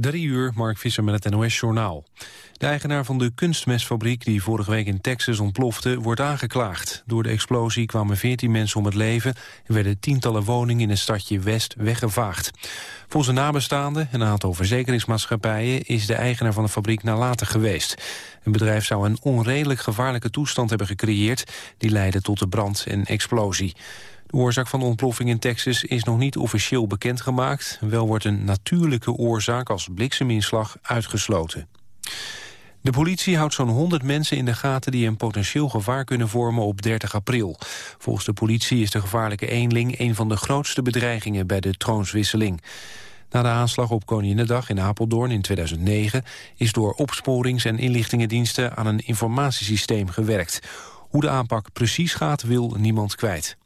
Drie uur, Mark Visser met het NOS-journaal. De eigenaar van de kunstmestfabriek die vorige week in Texas ontplofte... wordt aangeklaagd. Door de explosie kwamen 14 mensen om het leven... en werden tientallen woningen in het stadje West weggevaagd. Volgens een nabestaanden en een aantal verzekeringsmaatschappijen... is de eigenaar van de fabriek nalatig geweest. Een bedrijf zou een onredelijk gevaarlijke toestand hebben gecreëerd... die leidde tot de brand en explosie. De oorzaak van de ontploffing in Texas is nog niet officieel bekendgemaakt. Wel wordt een natuurlijke oorzaak als blikseminslag uitgesloten. De politie houdt zo'n 100 mensen in de gaten die een potentieel gevaar kunnen vormen op 30 april. Volgens de politie is de gevaarlijke eenling een van de grootste bedreigingen bij de troonswisseling. Na de aanslag op Koninginnedag in Apeldoorn in 2009 is door opsporings- en inlichtingendiensten aan een informatiesysteem gewerkt. Hoe de aanpak precies gaat wil niemand kwijt.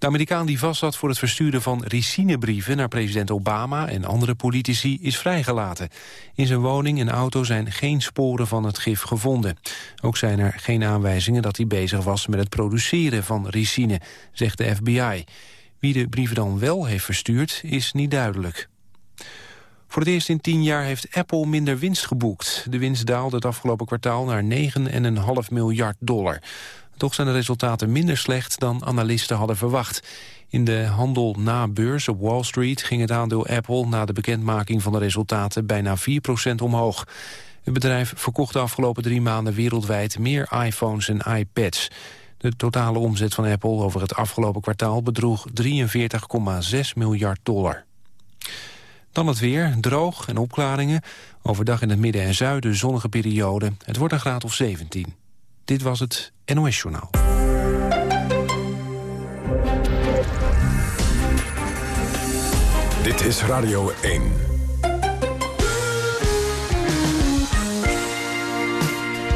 De Amerikaan die vastzat voor het versturen van ricinebrieven naar president Obama en andere politici is vrijgelaten. In zijn woning en auto zijn geen sporen van het gif gevonden. Ook zijn er geen aanwijzingen dat hij bezig was met het produceren van ricine, zegt de FBI. Wie de brieven dan wel heeft verstuurd is niet duidelijk. Voor het eerst in tien jaar heeft Apple minder winst geboekt. De winst daalde het afgelopen kwartaal naar 9,5 miljard dollar. Toch zijn de resultaten minder slecht dan analisten hadden verwacht. In de handel na beurs op Wall Street ging het aandeel Apple... na de bekendmaking van de resultaten bijna 4% omhoog. Het bedrijf verkocht de afgelopen drie maanden wereldwijd meer iPhones en iPads. De totale omzet van Apple over het afgelopen kwartaal bedroeg 43,6 miljard dollar. Dan het weer, droog en opklaringen. Overdag in het midden en zuiden zonnige periode. Het wordt een graad of 17. Dit was het NOS Journaal. Dit is Radio 1.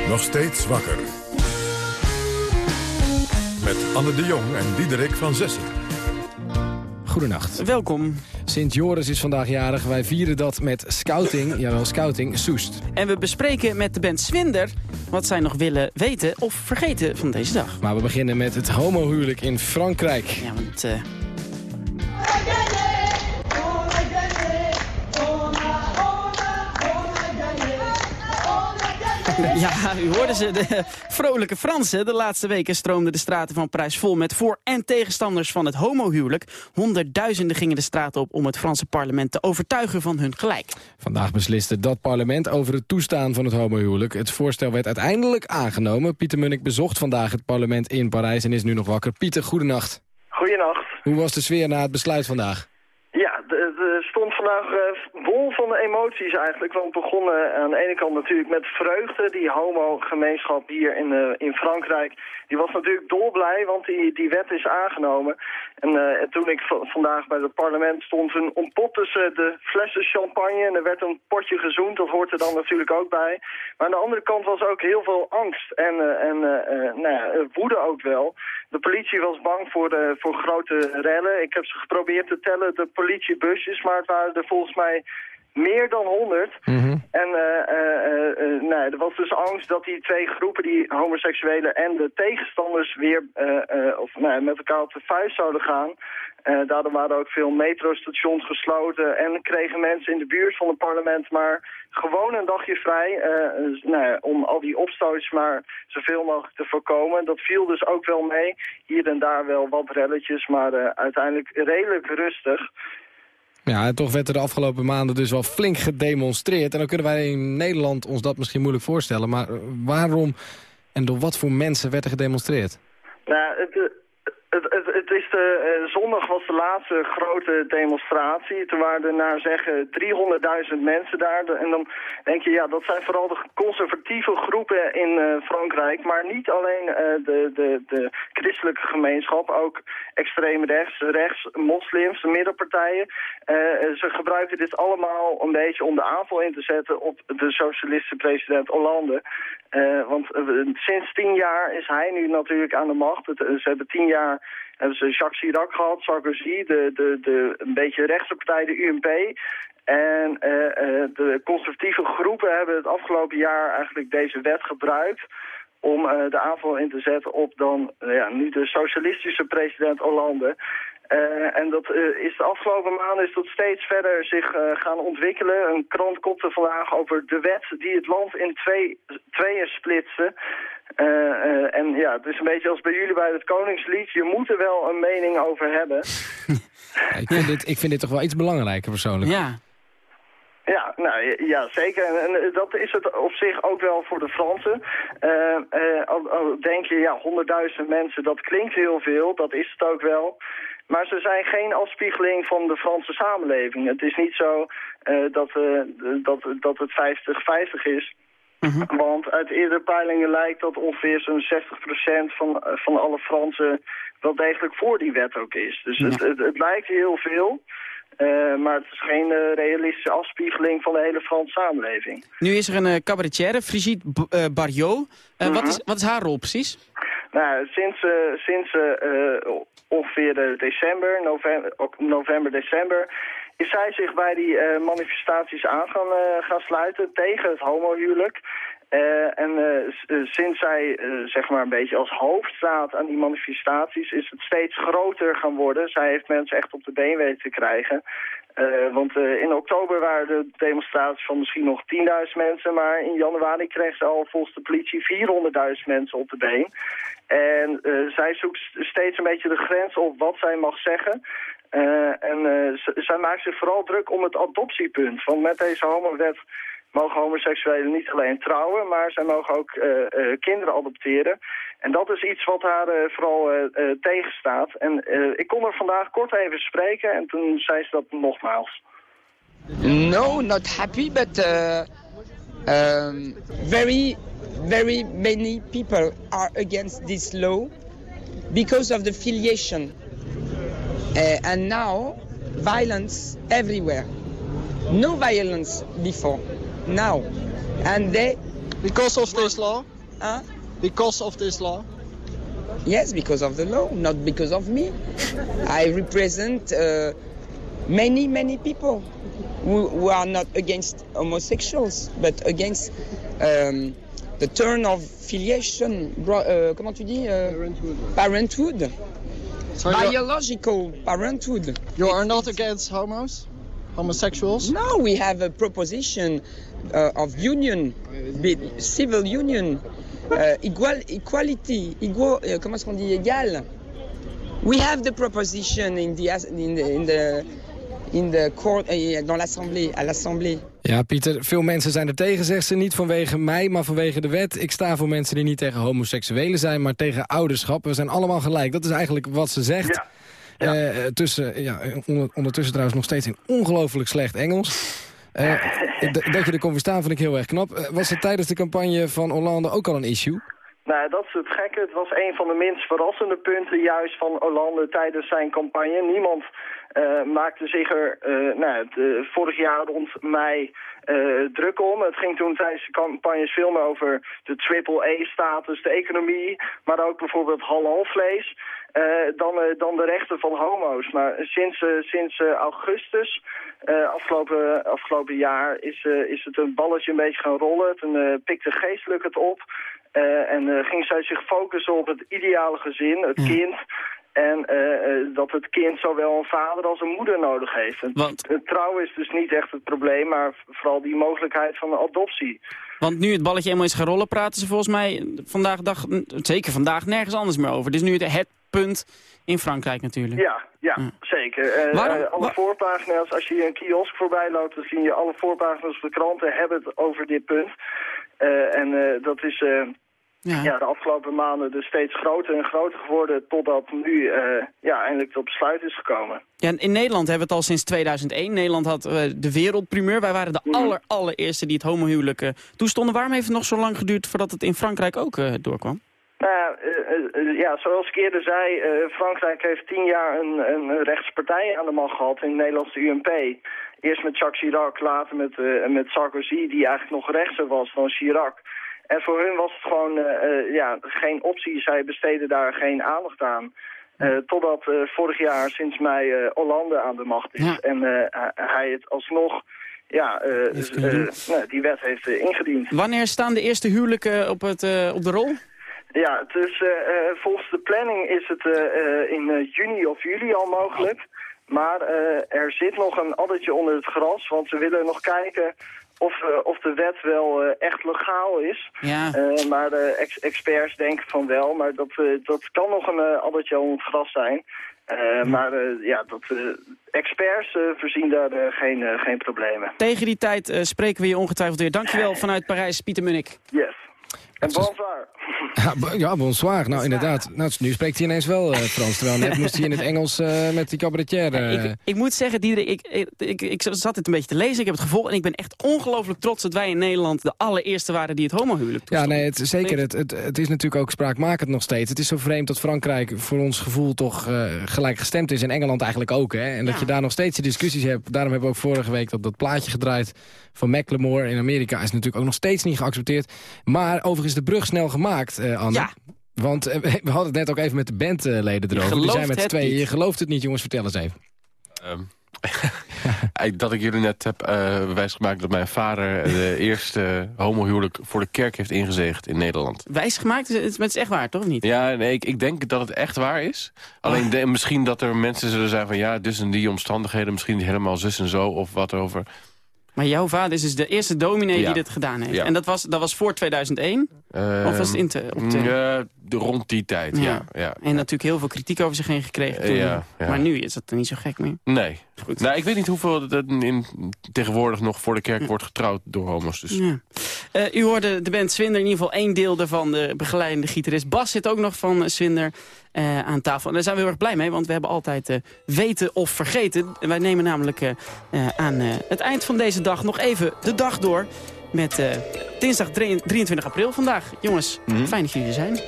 Nog steeds wakker. Met Anne de Jong en Diederik van Zessen. Goedenacht. Welkom. Sint Joris is vandaag jarig. Wij vieren dat met scouting, jawel scouting, Soest. En we bespreken met de band Swinder wat zij nog willen weten of vergeten van deze dag. Maar we beginnen met het homohuwelijk in Frankrijk. Ja, want... Uh... Ja, u hoorde ze, de vrolijke Fransen. De laatste weken stroomden de straten van Parijs vol met voor- en tegenstanders van het homohuwelijk. Honderdduizenden gingen de straat op om het Franse parlement te overtuigen van hun gelijk. Vandaag besliste dat parlement over het toestaan van het homohuwelijk. Het voorstel werd uiteindelijk aangenomen. Pieter Munnik bezocht vandaag het parlement in Parijs en is nu nog wakker. Pieter, goedenacht. Goedenacht. Hoe was de sfeer na het besluit vandaag? Ja, er stond vandaag bol van de emoties eigenlijk. Want we begonnen aan de ene kant natuurlijk met vreugde. Die homo-gemeenschap hier in, uh, in Frankrijk, die was natuurlijk dolblij, want die, die wet is aangenomen. En, en toen ik vandaag bij het parlement stond, toen ontpopte ze de flessen champagne en er werd een potje gezoend. Dat hoort er dan natuurlijk ook bij. Maar aan de andere kant was ook heel veel angst en, en nou ja, woede ook wel. De politie was bang voor, voor grote rellen. Ik heb ze geprobeerd te tellen, de politiebusjes, maar het waren er volgens mij meer dan 100. Mhm. En uh, nee, er was dus angst dat die twee groepen, die homoseksuelen en de tegenstanders, weer of, nee, met elkaar op de vuist zouden gaan. daardoor waren ook veel metrostations gesloten en kregen mensen in de buurt van het parlement maar gewoon een dagje vrij dus, nou, om al die opstootjes maar zoveel mogelijk te voorkomen. Dat viel dus ook wel mee. Hier en daar wel wat relletjes, maar uiteindelijk redelijk rustig. Ja, toch werd er de afgelopen maanden dus wel flink gedemonstreerd. En dan kunnen wij in Nederland ons dat misschien moeilijk voorstellen. Maar waarom en door wat voor mensen werd er gedemonstreerd? Nou, het, het, het, het, is de, uh, zondag was de laatste grote demonstratie. Toen waren er naar zeggen 300.000 mensen daar. En dan denk je, ja, dat zijn vooral de conservatieve groepen in uh, Frankrijk. Maar niet alleen uh, de, de, de christelijke gemeenschap, ook extreem rechts, rechts, moslims, middenpartijen. ze gebruiken dit allemaal een beetje om de aanval in te zetten op de socialistische president Hollande. Want sinds tien jaar is hij nu natuurlijk aan de macht. Het, ze hebben tien jaar hebben ze Jacques Chirac gehad, Sarkozy, de, de, de een beetje rechtse partij, de UMP. En de conservatieve groepen hebben het afgelopen jaar eigenlijk deze wet gebruikt om de aanval in te zetten op dan ja, nu de socialistische president Hollande. Uh, en dat uh, is de afgelopen maanden is dat steeds verder zich uh, gaan ontwikkelen. Een krant kopte vandaag over de wet die het land in twee, tweeën splitste. en ja, het is een beetje als bij jullie bij het Koningslied. Je moet er wel een mening over hebben. ik, vind dit, ik vind dit toch wel iets belangrijker persoonlijk. Ja. Ja, nou, ja, zeker. En, en, dat is het op zich ook wel voor de Fransen. al, al denk je, ja, honderdduizend mensen, dat klinkt heel veel. Dat is het ook wel. Maar ze zijn geen afspiegeling van de Franse samenleving. Het is niet zo uh, dat, uh, dat, dat het 50-50 is. Mhm. Want uit eerdere peilingen lijkt dat ongeveer zo'n 60% van, uh, van alle Fransen wel degelijk voor die wet ook is. Dus ja. het, het, het, lijkt heel veel. Uh, maar het is geen uh, realistische afspiegeling van de hele Franse samenleving. Nu is er een uh, cabaretière, Brigitte B Barriot. Mm -hmm. wat, is, wat is haar rol precies? Nou, sinds, sinds ongeveer december, november, november, december is zij zich bij die uh, manifestaties aan uh, gaan sluiten tegen het homohuwelijk. Uh, en sinds zij zeg maar een beetje als hoofd staat aan die manifestaties is het steeds groter gaan worden. Zij heeft mensen echt op de been weten te krijgen. want in oktober waren de demonstraties van misschien nog 10.000 mensen, maar in januari kreeg ze al volgens de politie 400.000 mensen op de been. En zij zoekt steeds een beetje de grens op wat zij mag zeggen. En zij maakt zich vooral druk om het adoptiepunt. Want met deze homowet mogen homoseksuelen niet alleen trouwen, maar zij mogen ook kinderen adopteren. En dat is iets wat haar vooral tegenstaat. En ik kon er vandaag kort even spreken en toen zei ze dat nogmaals. No, not happy, but um, very very many people are against this law because of the filiation. Uh, and now, violence everywhere. No violence before, now. And they... Because of this law? Huh? Because of this law? Yes, because of the law, not because of me. I represent uh, many, many people who, who, are not against homosexuals, but against um, the turn of filiation, uh, comment tu dis? Uh, parenthood. Parenthood. So Biological parenthood. You are not against homos? Homosexuals? No, we have a proposition uh, of union, civil union, uh, equal, equality, igual, uh, comment est-ce qu'on dit égal? We have the proposition in the, in the, in the in the court, uh, dans l'assemblée, à l'assemblée. Ja, Pieter, veel mensen zijn er tegen, zegt ze. Niet vanwege mij, maar vanwege de wet. Ik sta voor mensen die niet tegen homoseksuelen zijn, maar tegen ouderschap. We zijn allemaal gelijk. Dat is eigenlijk wat ze zegt. Ja. Ja. Uh, tussen, ja, ondertussen trouwens nog steeds in ongelooflijk slecht Engels. Uh, dat je er kon verstaan vind ik heel erg knap. Uh, was het tijdens de campagne van Hollande ook al een issue? Nou, dat is het gekke. Het was een van de minst verrassende punten juist van Hollande tijdens zijn campagne. Niemand uh, maakte zich er uh, nou, vorig jaar rond mei druk om. Het ging toen tijdens de campagnes veel meer over de triple-A-status, de economie, maar ook bijvoorbeeld halal-vlees. Dan, dan de rechten van homo's. Maar sinds, sinds augustus, afgelopen, afgelopen jaar, is, is het een balletje een beetje gaan rollen. Toen pikte geestelijk het op. en ging zij zich focussen op het ideale gezin, het kind... En dat het kind zowel een vader als een moeder nodig heeft. Want... Het trouw is dus niet echt het probleem, maar vooral die mogelijkheid van adoptie. Want nu het balletje helemaal is gaan rollen, praten ze volgens mij vandaag dag, zeker vandaag nergens anders meer over. Dit is nu het, het punt in Frankrijk natuurlijk. Ja, ja, ja. zeker. Uh, Waarom? alle voorpagina's, als je hier een kiosk voorbij loopt, dan zie je alle voorpagina's van de kranten hebben het over dit punt. en dat is ja. ja. de afgelopen maanden dus steeds groter en groter geworden... totdat nu uh, ja, eindelijk tot besluit is gekomen. Ja, in Nederland hebben we het al sinds 2001. Nederland had uh, de wereldprimeur. Wij waren de mm. aller, allereerste die het homohuwelijk uh, toestonden. Waarom heeft het nog zo lang geduurd voordat het in Frankrijk ook doorkwam? Nou, ja, zoals ik eerder zei, Frankrijk heeft tien jaar een, een rechtspartij aan de macht gehad in het Nederlandse UMP. Eerst met Jacques Chirac, later met, met Sarkozy, die eigenlijk nog rechtser was dan Chirac. En voor hun was het gewoon uh, ja, geen optie. Zij besteden daar geen aandacht aan. Uh, totdat uh, vorig jaar sinds mei Hollande aan de macht is. En hij het alsnog ja, nou, die wet heeft ingediend. Wanneer staan de eerste huwelijken op, het, op de rol? Ja, is, eh, eh, volgens de planning is het eh, in juni of juli al mogelijk. Maar er zit nog een addertje onder het gras, want ze willen nog kijken of, of de wet wel echt legaal is. Ja. Maar de ex- experts denken van wel, maar dat, dat kan nog een addertje onder het gras zijn. Maar ja, dat, experts voorzien daar geen, geen problemen. Tegen die tijd spreken we je ongetwijfeld weer. Dankjewel vanuit Parijs, Pieter Munnik. Yes. En bonsoir. Ja, bo- ja, bonsoir. Nou, inderdaad. Nou, nu spreekt hij ineens wel eh, Frans. Terwijl net moest hij in het Engels eh, met die cabaretier... eh, Ik, ik moet zeggen, Diederik, ik, ik, ik, ik zat het een beetje te lezen. Ik heb het gevolgd en ik ben echt ongelooflijk trots dat wij in Nederland de allereerste waren die het homohuwelijk Ja, toestonden. nee, het, zeker. Het, het, het is natuurlijk ook spraakmakend nog steeds. Het is zo vreemd dat Frankrijk voor ons gevoel toch eh, gelijk gestemd is. En Engeland eigenlijk ook. Hè? En dat Ja. je daar nog steeds die discussies hebt. Daarom hebben we ook vorige week dat, dat plaatje gedraaid van Macklemore in Amerika. Is natuurlijk ook nog steeds niet geaccepteerd. Maar overigens de brug snel gemaakt, eh, Anne. Ja. Want eh, we hadden het net ook even met de bandleden erover. Die gelooft zijn met niet. Je gelooft het niet, jongens. Vertel eens even. Ehm, dat ik jullie net heb uh, wijsgemaakt dat mijn vader de eerste homohuwelijk voor de kerk heeft ingezegd in Nederland. Wijsgemaakt? Het is, echt waar, toch of niet? Ja, nee, ik, ik denk dat het echt waar is. Alleen de- misschien dat er mensen zullen zijn van ja, dus in die omstandigheden misschien niet helemaal zus en zo of wat over. Maar jouw vader is dus de eerste dominee Ja. die dit gedaan heeft. Ja. En dat was, dat was voor 2001? Ehm, Of was het in te- op de- ja, de, rond die tijd, ja. Ja. En natuurlijk heel veel kritiek over zich heen gekregen toen. Ja. Maar nu is dat niet zo gek meer. Nee. Goed. Nou, ik weet niet hoeveel er in, tegenwoordig nog voor de kerk wordt getrouwd door homo's. Dus. Ja. Eh, u hoorde de band Swinder, in ieder geval één deel daarvan. De begeleidende gitarist Bas zit ook nog van eh, Swinder eh, aan tafel. En daar zijn we heel erg blij mee, want we hebben altijd eh, weten of vergeten. En Wij nemen namelijk eh, eh, aan eh, het eind van deze dag nog even de dag door. Met eh, dinsdag 23 april vandaag. Jongens, fijn dat jullie er zijn.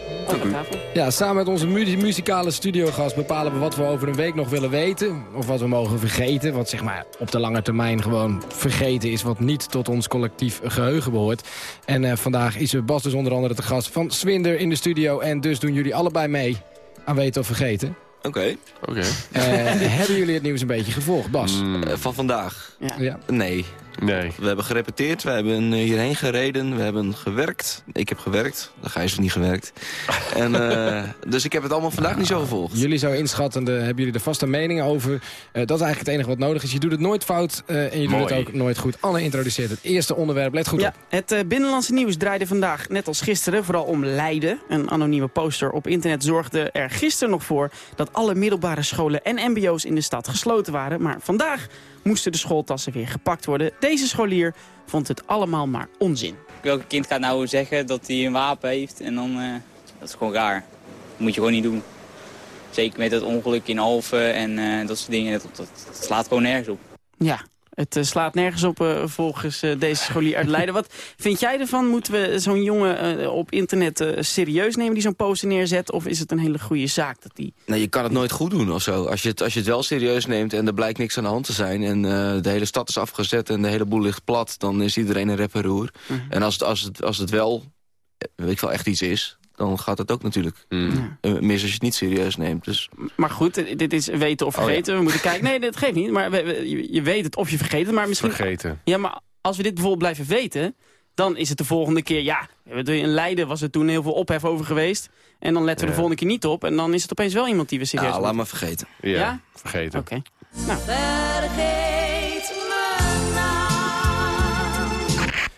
Tafel. Ja, samen met onze mu muzikale studiogast bepalen we wat we over een week nog willen weten. Of wat we mogen vergeten. Wat zeg maar op de lange termijn gewoon vergeten is. Wat niet tot ons collectief geheugen behoort. En eh, vandaag is Bas dus onder andere de gast van Swinder in de studio. En dus doen jullie allebei mee aan weten of vergeten. Oké. Oké. Eh, hebben jullie het nieuws een beetje gevolgd, Bas? Eh, van vandaag? Ja. Ja. Nee. Nee. We hebben gerepeteerd, we hebben eh, hierheen gereden, we hebben gewerkt. Ik heb gewerkt, de Gijs heeft niet gewerkt. en, eh, dus ik heb het allemaal vandaag niet zo gevolgd. Jullie zo inschattende, hebben jullie er vaste mening over. Eh, dat is eigenlijk het enige wat nodig is. Je doet het nooit fout eh, en je doet het ook nooit goed. Anne introduceert het eerste onderwerp. Let goed Ja, op. het eh, Binnenlandse Nieuws draaide vandaag, net als gisteren, vooral om Leiden. Een anonieme poster op internet zorgde er gisteren nog voor... dat alle middelbare scholen en mbo's in de stad gesloten waren. Maar vandaag moesten de schooltassen weer gepakt worden. Deze scholier vond het allemaal maar onzin. Welk kind gaat nou zeggen dat hij een wapen heeft en dan... eh, dat is gewoon raar. Dat moet je gewoon niet doen. Zeker met het ongeluk in Alphen en eh, dat soort dingen. Dat, dat, dat slaat gewoon nergens op. Ja, het eh, slaat nergens op eh, volgens eh, deze scholier uit Leiden. Wat vind jij ervan? Moeten we zo'n jongen op internet serieus nemen die zo'n poster neerzet? Of is het een hele goede zaak dat die... Nee, je kan het nooit goed doen of zo. Als je het, als je het wel serieus neemt en er blijkt niks aan de hand te zijn... en de hele stad is afgezet en de hele boel ligt plat... dan is iedereen een reparoer. En als het, als, het, als het wel weet ik wel, echt iets is... dan gaat het ook natuurlijk Mm. eh, mis als je het niet serieus neemt. Dus Maar goed, eh, dit is weten of Oh, ja. vergeten. We moeten kijken. Nee, dat geeft niet. Maar we- we- je- weet het of je vergeet het. Maar misschien... Vergeten. Ja, maar als we dit bijvoorbeeld blijven weten... dan is het de volgende keer... Ja, in Leiden was er toen heel veel ophef over geweest. En dan letten we de volgende keer niet op. En dan is het opeens wel iemand die we serieus ja, laat maar vergeten. Ja, Ja? vergeten. Oké.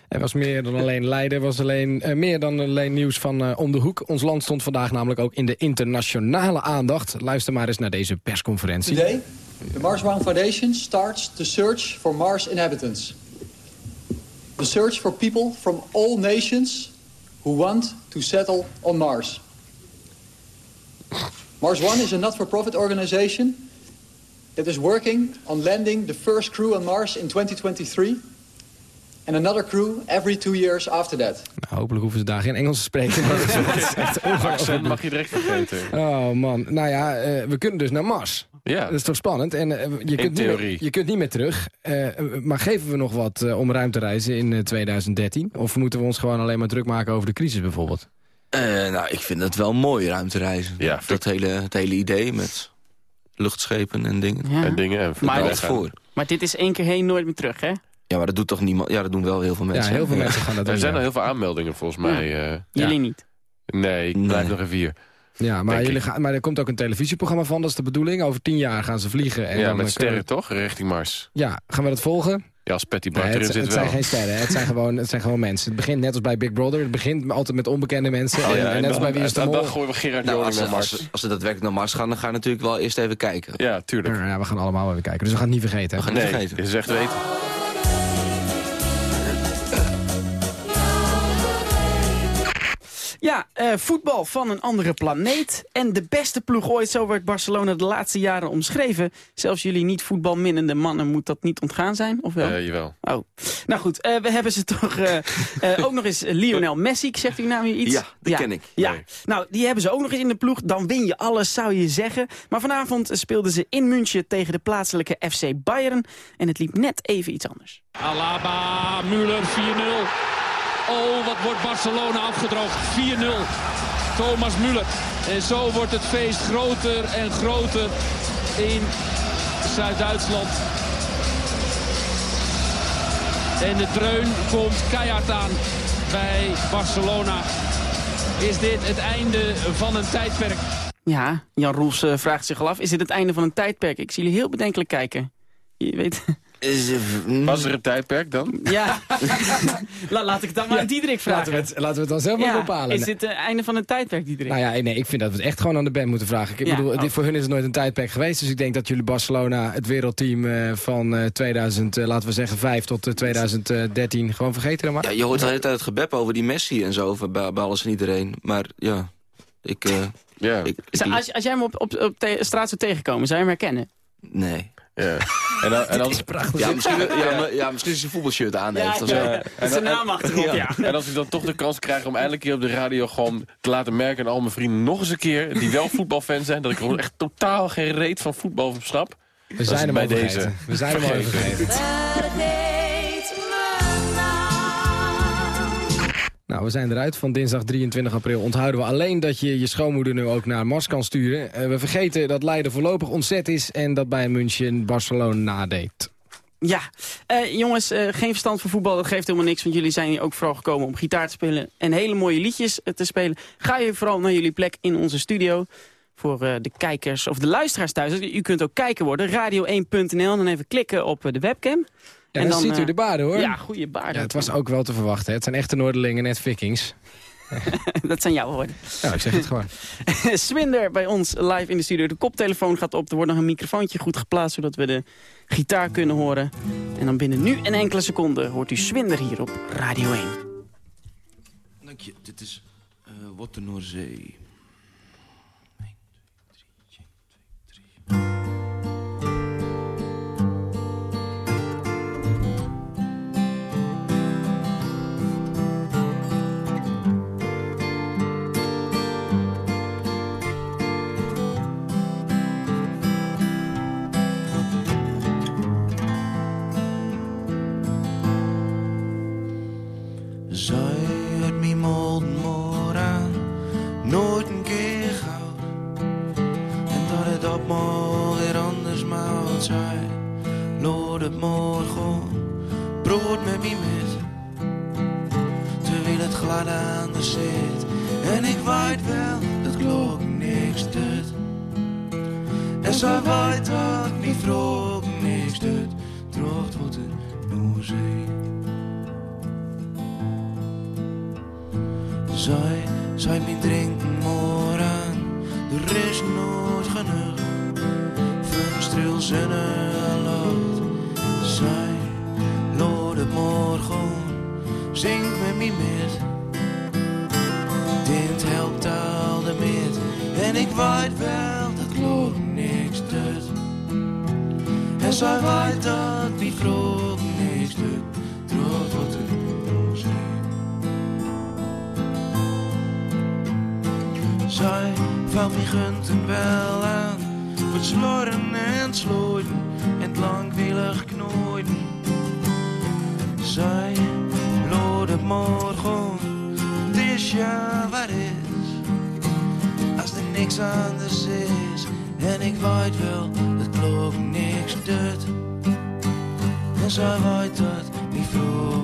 Er was meer dan alleen Leiden, was alleen, eh, meer dan alleen nieuws van eh, om de hoek. Ons land stond vandaag namelijk ook in de internationale aandacht. Luister maar eens naar deze persconferentie. Today, the Mars One Foundation starts the search for Mars inhabitants. The search for people from all nations who want to settle on Mars. Mars One is a not-for-profit organization that is working on landing the first crew on Mars in 2023 and another crew every two years after that. Nou, hopelijk hoeven ze daar geen Engels te spreken. maar dat is- echt Accent mag je direct vergeten. Oh man, nou ja, eh, we kunnen dus naar Mars. Ja. Dat is toch spannend? En eh, je, kunt niet meer, theorie. je kunt niet meer terug. Eh, maar geven we nog wat om ruimte reizen in eh, 2013? Of moeten we ons gewoon alleen maar druk maken over de crisis bijvoorbeeld? Eh, nou, ik vind het wel mooi ruimtereizen. Ja, dat hele, het hele idee met luchtschepen en dingen. Ja. En dingen. En Maar- voor. Maar dit is één keer heen, nooit meer terug, hè? Ja, maar dat doet toch niemand? Ja, dat doen wel heel veel mensen. ja, heel veel mensen gaan dat doen. Er zijn ja. al heel veel aanmeldingen volgens mij. eh. Jullie niet. Nee, ik blijf nog even hier. Ja, maar, jullie gaan, maar er komt ook een televisieprogramma van, dat is de bedoeling. Over tien jaar gaan ze vliegen. En ja, dan met eh, sterren toch? Richting Mars. we- Ja, gaan we dat volgen? Ja, als Patty Nee, Bart het, erin zit het wel. zijn geen sterren, het zijn, gewoon, het zijn gewoon mensen. Het begint net als bij Big Brother. Het begint altijd met onbekende mensen. Oh ja, en, en en net als bij Wie is de Mol. dan gooien we Gerard Nou, als, ze, naar als, Mars. ze- als ze daadwerkelijk naar Mars gaan, dan ga je natuurlijk wel eerst even kijken. Ja, tuurlijk. Ja, we gaan allemaal wel weer kijken. Dus we gaan het niet vergeten. We gaan Nee, niet vergeten. dit is echt weten. Ja, eh, voetbal van een andere planeet. En de beste ploeg ooit, zo werd Barcelona de laatste jaren omschreven. Zelfs jullie niet voetbalminnende mannen moet dat niet ontgaan zijn, of wel? Eh, jawel. Oh, nou goed, eh, we hebben ze toch eh, eh, ook nog eens Lionel Messi, zegt die naam hier iets? Ja, die ken ik. Ja, Nee. nou, die hebben ze ook nog eens in de ploeg. Dan win je alles, zou je zeggen. Maar vanavond speelden ze in München tegen de plaatselijke FC Bayern. En het liep net even iets anders. Alaba, Müller 4-0. Oh, wat wordt Barcelona afgedroogd. 4-0. Thomas Müller. En zo wordt het feest groter en groter in Zuid-Duitsland. En de dreun komt keihard aan bij Barcelona. Is dit het einde van een tijdperk? Ja, Jan Roels eh, vraagt zich al af, is dit het einde van een tijdperk? Ik zie jullie heel bedenkelijk kijken. Je weet... Is, eh, Was er een tijdperk dan? Ja, La, laat ik het dan maar aan Diederik vragen. Laten we, het, laten we het dan zelf maar Ja, bepalen. Is dit het einde van een tijdperk, Diederik? Nou ja, nee, ik vind dat we het echt gewoon aan de band moeten vragen. Ik Ja. bedoel, Oh. dit, voor hun is het nooit een tijdperk geweest. Dus ik denk dat jullie Barcelona, het wereldteam eh, van eh, 2000, eh, laten we zeggen 5 tot eh, 2013, gewoon vergeten dan maar. ja, je hoort de hele tijd het gebep over die Messi en zo, over- bij, bij alles en iedereen. Maar ja, ik... eh, Ja. ik, ik- Zou- als, als jij hem op, op, straat zou tegenkomen, zou je hem herkennen? nee. Ja. En dan, en dan, Ja, misschien, ja, misschien als hij een voetbalshirt aan heeft. of zo. ja. Is En zijn naam achterop, ja. En als ik dan toch de kans krijg om eindelijk keer op de radio gewoon te laten merken aan al mijn vrienden nog eens een keer, die wel voetbalfan zijn, dat ik er echt totaal geen reet van voetbal snap. We zijn hem bij deze. We zijn hem al Nou, we zijn eruit. Van dinsdag 23 april onthouden we alleen dat je je schoonmoeder nu ook naar Mars kan sturen. Eh, we vergeten dat Leiden voorlopig ontzet is en dat bij München Barcelona nadeed. Ja, Eh, jongens, eh, geen verstand van voetbal, dat geeft helemaal niks. Want jullie zijn hier ook vooral gekomen om gitaar te spelen en hele mooie liedjes te spelen. Ga je vooral naar jullie plek in onze studio. Voor de kijkers of de luisteraars thuis. U kunt ook kijken worden, radio1.nl. Dan even klikken op de webcam en, dan, ziet eh, u de eh, baarden, hoor. Ja, goede baarden. Ja, het was ook wel te verwachten. Het zijn echte Noorderlingen, net vikings. dat zijn jouw woorden. Ja, ik zeg het gewoon. Swinder bij ons live in de studio. De koptelefoon gaat op. Er wordt nog een microfoontje goed geplaatst... zodat we de gitaar kunnen horen. En dan binnen nu en enkele seconde hoort u Swinder hier op Radio 1. Dank je. Dit is uh, 1, 2, 3, 1, 2, 3... morgen, brood met me met. Terwijl het glad aan de zit. En ik weet wel, dat klok niks doet. En zij weet dat me vroeg niks doet. Drocht wordt het nu zee. Zij, zij mijn drinken aan, er is nooit genoeg. Voor een zing met me met. Dit helpt al de met, en ik weet wel dat klok niks doet. En zij weet dat die vroeg niks doet, droog wat er. Zij valt me gunten wel aan. Wordt sloren en slooien en het langwielig knooien. Zij morgen, het is ja wat is. Als er niks anders is, en ik weet wel dat klok niks doet. En zij weet dat die vroeg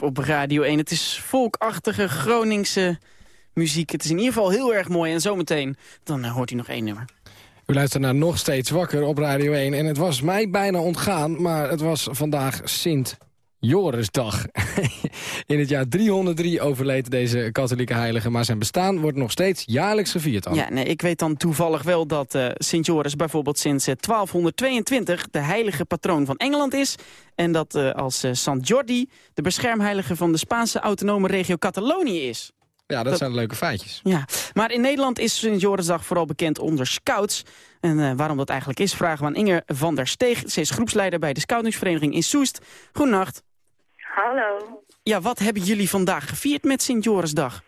op Radio 1. Het is volkachtige Groningse muziek. Het is in ieder geval heel erg mooi. En zometeen, dan eh, hoort u nog één nummer. U luisteren naar Nog Steeds Wakker op Radio 1. En het was mij bijna ontgaan, maar het was vandaag Sint Jorisdag. In het jaar 303 overleed deze katholieke heilige... maar zijn bestaan wordt nog steeds jaarlijks gevierd. Ja, nee, ik weet dan toevallig wel dat eh, Sint Joris bijvoorbeeld sinds eh, 1222... de heilige patroon van Engeland is. En dat eh, als eh, Sant Jordi de beschermheilige van de Spaanse autonome regio Catalonië is. Ja, dat, zijn leuke feitjes. Ja, maar in Nederland is Sint Jorisdag vooral bekend onder scouts. En eh, waarom dat eigenlijk is, vragen we aan Inge van der Steeg. Ze is groepsleider bij de scoutingsvereniging in Soest. Goedenacht. Hallo. Ja, wat hebben jullie vandaag gevierd met Sint Jorisdag?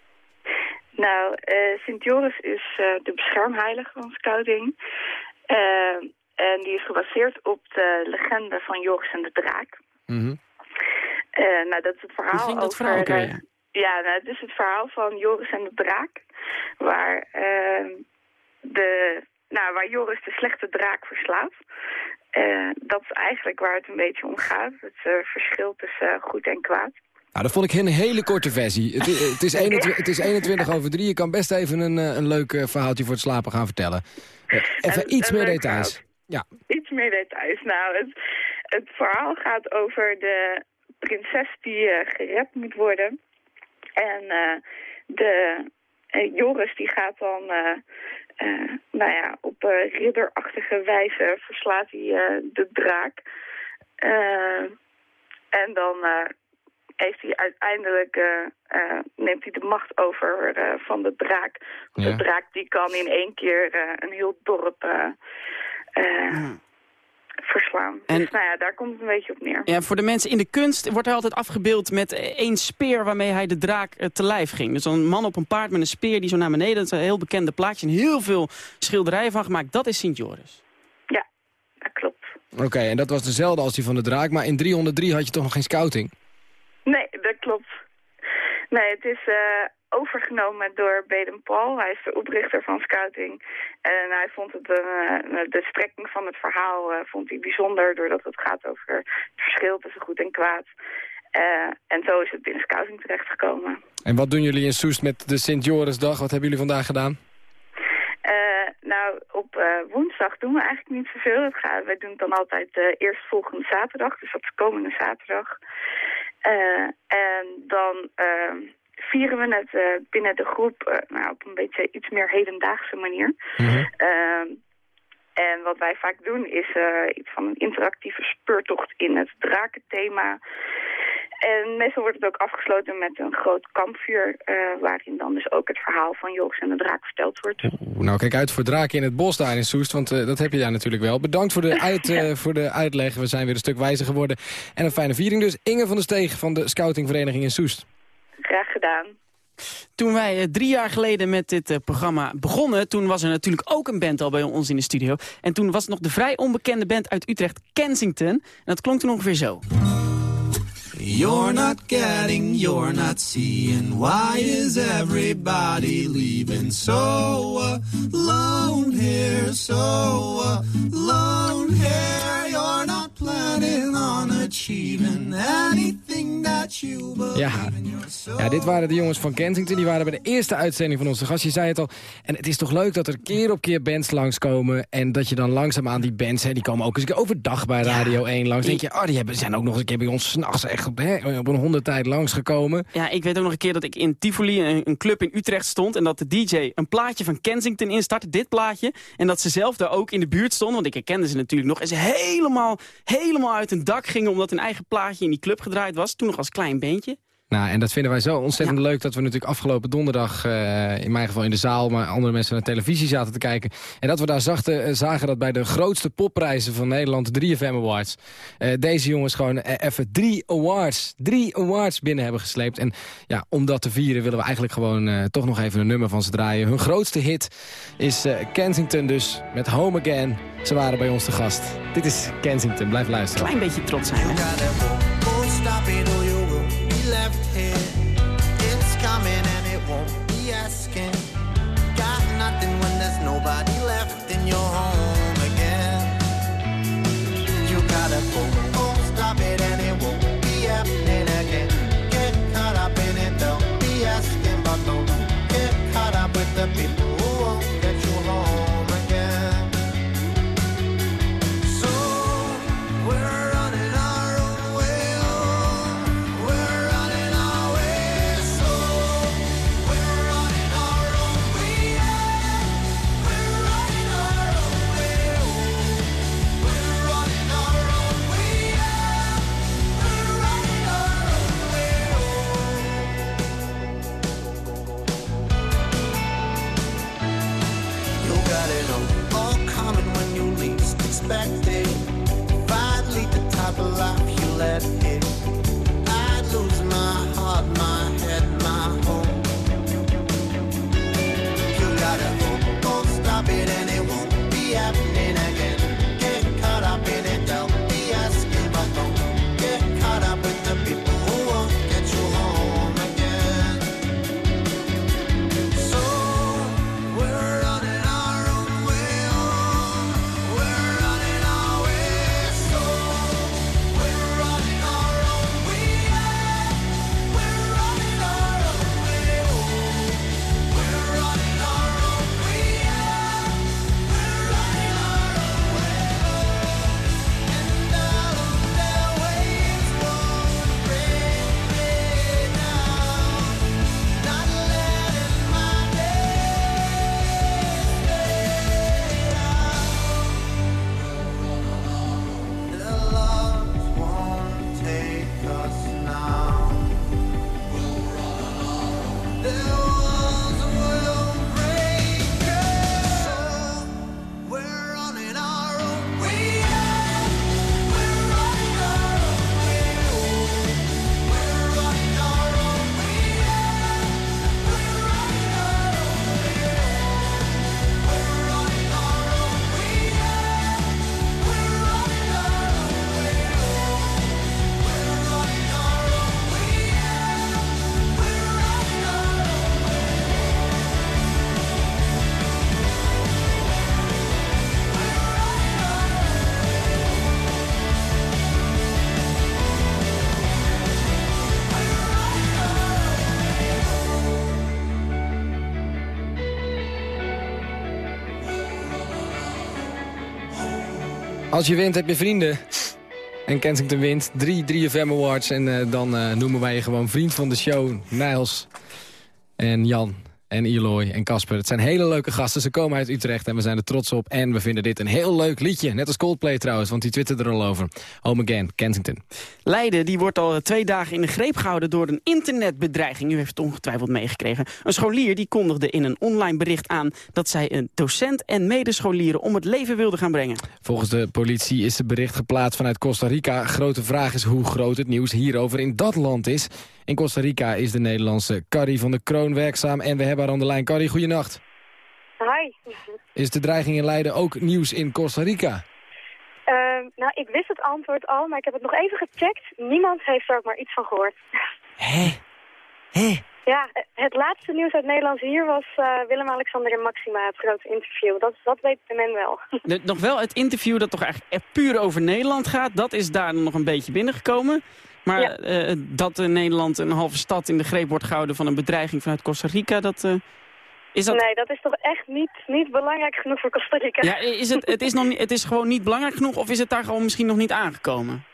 Nou, eh, Sint Joris is eh, de beschermheilige van scouting. Eh, en die is gebaseerd op de legende van Joris en de draak. Eh, nou, dat is het verhaal Hoe ging dat over... verhaal ja, nou, het is het verhaal van Joris en de draak. Waar, de, nou, waar Joris de slechte draak verslaat. Eh, dat is eigenlijk waar het een beetje om gaat. Het eh, verschil tussen eh, goed en kwaad. Nou, dat vond ik een hele korte versie. Het, het, is, 21, het is 21 over 3. Je kan best even een, een leuk verhaaltje voor het slapen gaan vertellen. Even iets meer details. Ja. Iets meer details. Nou, het, het verhaal gaat over de prinses die eh, gered moet worden. En de Joris die gaat dan, eh, nou ja, op eh, ridderachtige wijze verslaat hij eh, de draak. Eh, en dan eh, heeft hij uiteindelijk, neemt hij de macht over eh, van de draak. Ja. De draak die kan in één keer eh, een heel dorp verslaan. En- Dus nou ja, daar komt het een beetje op neer. Ja, voor de mensen in de kunst wordt hij altijd afgebeeld met één speer waarmee hij de draak eh, te lijf ging. Dus een man op een paard met een speer die zo naar beneden, dat is een heel bekende plaatje en heel veel schilderijen van gemaakt. Dat is Sint Joris. Ja, dat klopt. Oké, en dat was dezelfde als die van de draak. Maar in 303 had je toch nog geen scouting? Nee, dat klopt. Nee, het is eh, overgenomen door Baden Paul. Hij is de oprichter van Scouting. En hij vond het een, eh, de strekking van het verhaal eh, vond hij bijzonder... doordat het gaat over het verschil tussen goed en kwaad. Eh, en zo is het binnen Scouting terechtgekomen. En wat doen jullie in Soest met de Sint-Jorisdag? Wat hebben jullie vandaag gedaan? Nou, op woensdag doen we eigenlijk niet zoveel. Het gaat, wij doen het dan altijd uh, eerstvolgende zaterdag, dus dat is komende zaterdag. En dan uh, vieren we het uh, binnen de groep nou, op een beetje iets meer hedendaagse manier. Mm -hmm. en wat wij vaak doen is iets van een interactieve speurtocht in het drakenthema. En meestal wordt het ook afgesloten met een groot kampvuur... Uh, waarin dan dus ook het verhaal van Joris en de draak verteld wordt. Oeh, nou, kijk uit voor draken in het bos daar in Soest, want uh, dat heb je daar natuurlijk wel. Bedankt voor de, uit, uh, voor de uitleg. We zijn weer een stuk wijzer geworden. En een fijne viering dus. Inge van der Steeg van de Scoutingvereniging in Soest. Graag gedaan. Toen wij drie jaar geleden met dit programma begonnen... toen was er natuurlijk ook een band al bij ons in de studio. En toen was nog de vrij onbekende band uit Utrecht, Kensington. En dat klonk toen ongeveer zo. You're not getting, you're not seeing. Why is everybody leaving? So alone here, so alone here. You're not planning on achieving anything that you believe ja. in. Ja, dit waren de jongens van Kensington. Die waren bij de eerste uitzending van onze gast. Je zei het al. En het is toch leuk dat er keer op keer bands langskomen. En dat je dan langzaam aan die bands... Hè, die komen ook eens overdag bij Radio ja, 1 langs. denk je, oh, die hebben, zijn ook nog eens een keer bij ons s'nachts echt op een honderdtijd langsgekomen. Ja, ik weet ook nog een keer dat ik in Tivoli, een, een club in Utrecht stond... en dat de DJ een plaatje van Kensington instartte, dit plaatje. En dat ze zelf daar ook in de buurt stonden, want ik herkende ze natuurlijk nog. En ze helemaal, helemaal uit hun dak gingen omdat hun eigen plaatje in die club gedraaid was. Toen nog als klein beentje. Nou, en dat vinden wij zo ontzettend ja. leuk dat we natuurlijk afgelopen donderdag, uh, in mijn geval in de zaal, maar andere mensen naar televisie zaten te kijken. En dat we daar zachten, uh, zagen dat bij de grootste popprijzen van Nederland, de 3FM Awards, uh, deze jongens gewoon even drie awards, drie awards binnen hebben gesleept. En ja, om dat te vieren willen we eigenlijk gewoon toch nog even een nummer van ze draaien. Hun grootste hit is Kensington dus, met Home Again. Ze waren bij ons te gast. Dit is Kensington, blijf luisteren. Klein beetje trots zijn. left least expect it. If I'd lead the type of life you let hit, Als je wint heb je vrienden. En Kensington wint. Drie 3FM Awards. En eh, dan eh, noemen wij je gewoon vriend van de show. Nijls en Jan en Eloy en Casper. Het zijn hele leuke gasten. Ze komen uit Utrecht en we zijn er trots op. En we vinden dit een heel leuk liedje. Net als Coldplay trouwens, want die twitterde er al over. Home Again, Kensington. Leiden die wordt al twee dagen in de greep gehouden door een internetbedreiging. U heeft het ongetwijfeld meegekregen. Een scholier die kondigde in een online bericht aan... dat zij een docent en medescholieren om het leven wilde gaan brengen. Volgens de politie is het bericht geplaatst vanuit Costa Rica. Grote vraag is hoe groot het nieuws hierover in dat land is. In Costa Rica is de Nederlandse Carrie van de Kroon werkzaam. En we hebben haar aan de lijn. Carrie, goeienacht. Hi. Is de dreiging in Leiden ook nieuws in Costa Rica? Ehm, nou, ik wist het antwoord al, maar ik heb het nog even gecheckt. Niemand heeft er ook maar iets van gehoord. Hé? Hé? Ja, het laatste nieuws uit Nederland hier was eh, Willem-Alexander en Maxima, het grote interview. Dat, dat weet de men wel. De- nog wel het interview dat toch eigenlijk echt puur over Nederland gaat. Dat is daar nog een beetje binnengekomen. Maar Ja. eh, dat in Nederland een halve stad in de greep wordt gehouden van een bedreiging vanuit Costa Rica, dat... eh, is dat... Nee, dat is toch echt niet, niet belangrijk genoeg voor Costa Rica. Ja, is het, het, is nog niet, het is gewoon niet belangrijk genoeg of is het daar gewoon misschien nog niet aangekomen?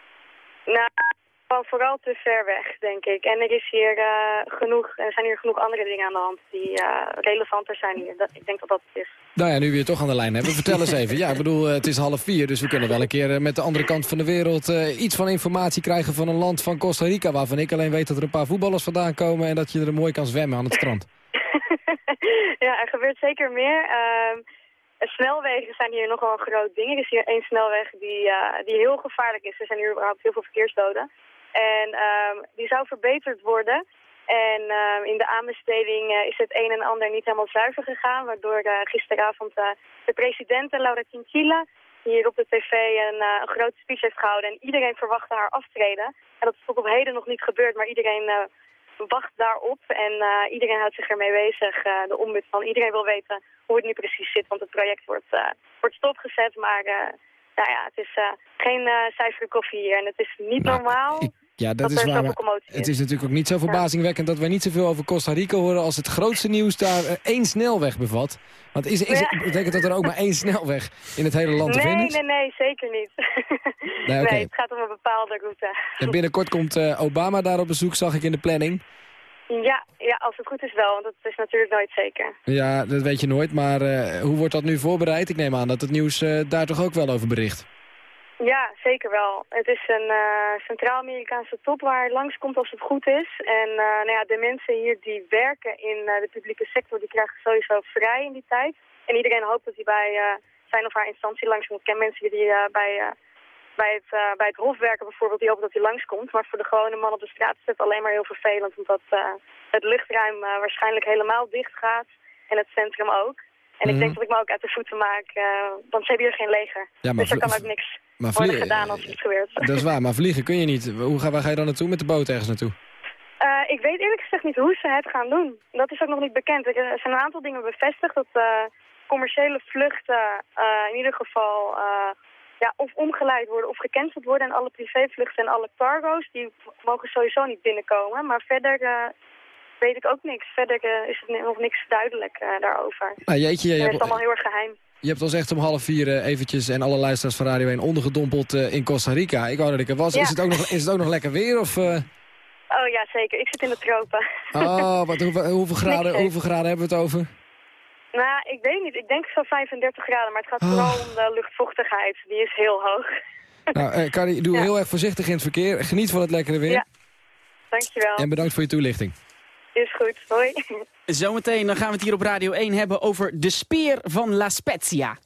Nou, gewoon vooral te ver weg, denk ik. En er is hier eh, genoeg, er zijn hier genoeg andere dingen aan de hand die eh, relevanter zijn hier. Dat, ik denk dat dat het is. Nou ja, nu we je toch aan de lijn hebben, vertel eens even. Ja, ik bedoel, eh, het is half vier, dus we kunnen wel een keer met de andere kant van de wereld... iets van informatie krijgen van een land van Costa Rica... waarvan ik alleen weet dat er een paar voetballers vandaan komen... en dat je er mooi kan zwemmen aan het strand. ja, er gebeurt zeker meer. Ehm, snelwegen zijn hier nogal een groot ding. Er is hier één snelweg die, die heel gevaarlijk is. Er zijn hier überhaupt heel veel verkeersdoden. En ehm, die zou verbeterd worden. En ehm, in de aanbesteding eh, is het een en ander niet helemaal zuiver gegaan. Waardoor eh, gisteravond eh, de president, Laura Chinchilla, hier op de tv een, een grote speech heeft gehouden. En iedereen verwachtte haar aftreden. En dat is tot op heden nog niet gebeurd. Maar iedereen wacht daarop en iedereen houdt zich ermee bezig. De ombudsman, iedereen wil weten hoe het nu precies zit, want het project wordt, wordt stopgezet. Maar nou ja, het is geen zuivere koffie hier en het is niet normaal. Ja, dat, Dat is waar. Het is. natuurlijk ook niet zo verbazingwekkend dat wij niet zoveel over Costa Rica horen als het grootste nieuws daar eh, één snelweg bevat. Want is, is, Ja. betekent dat er ook maar één snelweg in het hele land te nee, vinden is? nee, nee, zeker niet. Nee, het gaat om een bepaalde route. En binnenkort komt eh, Obama daar op bezoek, zag ik in de planning. Ja, ja, als het goed is wel, want dat is natuurlijk nooit zeker. Ja, dat weet je nooit, maar eh, hoe wordt dat nu voorbereid? Ik neem aan dat het nieuws daar toch ook wel over bericht. Ja, zeker wel. Het is een eh, Centraal-Amerikaanse top waar het langskomt als het goed is. En eh, nou ja, de mensen hier die werken in eh, de publieke sector, die krijgen sowieso vrij in die tijd. En iedereen hoopt dat hij bij zijn of haar instantie langskomt. Ik ken mensen die bij, bij, het, bij het hof werken bijvoorbeeld, die hopen dat hij langskomt. Maar voor de gewone man op de straat is het alleen maar heel vervelend, omdat het luchtruim waarschijnlijk helemaal dicht gaat. En het centrum ook. En ik Mhm. denk dat ik me ook uit de voeten maak, eh, want ze hebben hier geen leger. Ja, dus er kan ook niks maar worden gedaan als iets gebeurt. Dat is waar, maar vliegen kun je niet. Hoe ga, waar ga je dan naartoe? Met de boot ergens naartoe? Eh, ik weet eerlijk gezegd niet hoe ze het gaan doen. Dat is ook nog niet bekend. Er zijn een aantal dingen bevestigd dat eh, commerciële vluchten in ieder geval ja, of omgeleid worden of gecanceld worden. En alle privévluchten en alle cargo's die mogen sowieso niet binnenkomen. Maar verder weet ik ook niks. Verder eh, is het nog niks duidelijk eh, daarover. Nou, jeetje, je het is allemaal heel erg geheim. je hebt ons echt om half vier eh, eventjes en alle luisteraars van Radio 1 ondergedompeld in Costa Rica. Ik wou dat ik er was. Ja. Is, het ook nog, is het ook nog lekker weer? Of? Oh ja, zeker. Ik zit in de tropen. Oh, wat, hoeveel, hoeveel, graden, hoeveel hebben we het over? Nou, ik weet niet. Ik denk zo'n 35 graden, maar het gaat vooral Ah. om de luchtvochtigheid. Die is heel hoog. Nou, Carrie, doe Ja. heel erg voorzichtig in het verkeer. Geniet van het lekkere weer. Ja, dankjewel. En bedankt voor je toelichting. Is goed. Hoi. Zometeen dan gaan we het hier op Radio 1 hebben over de speer van La Spezia.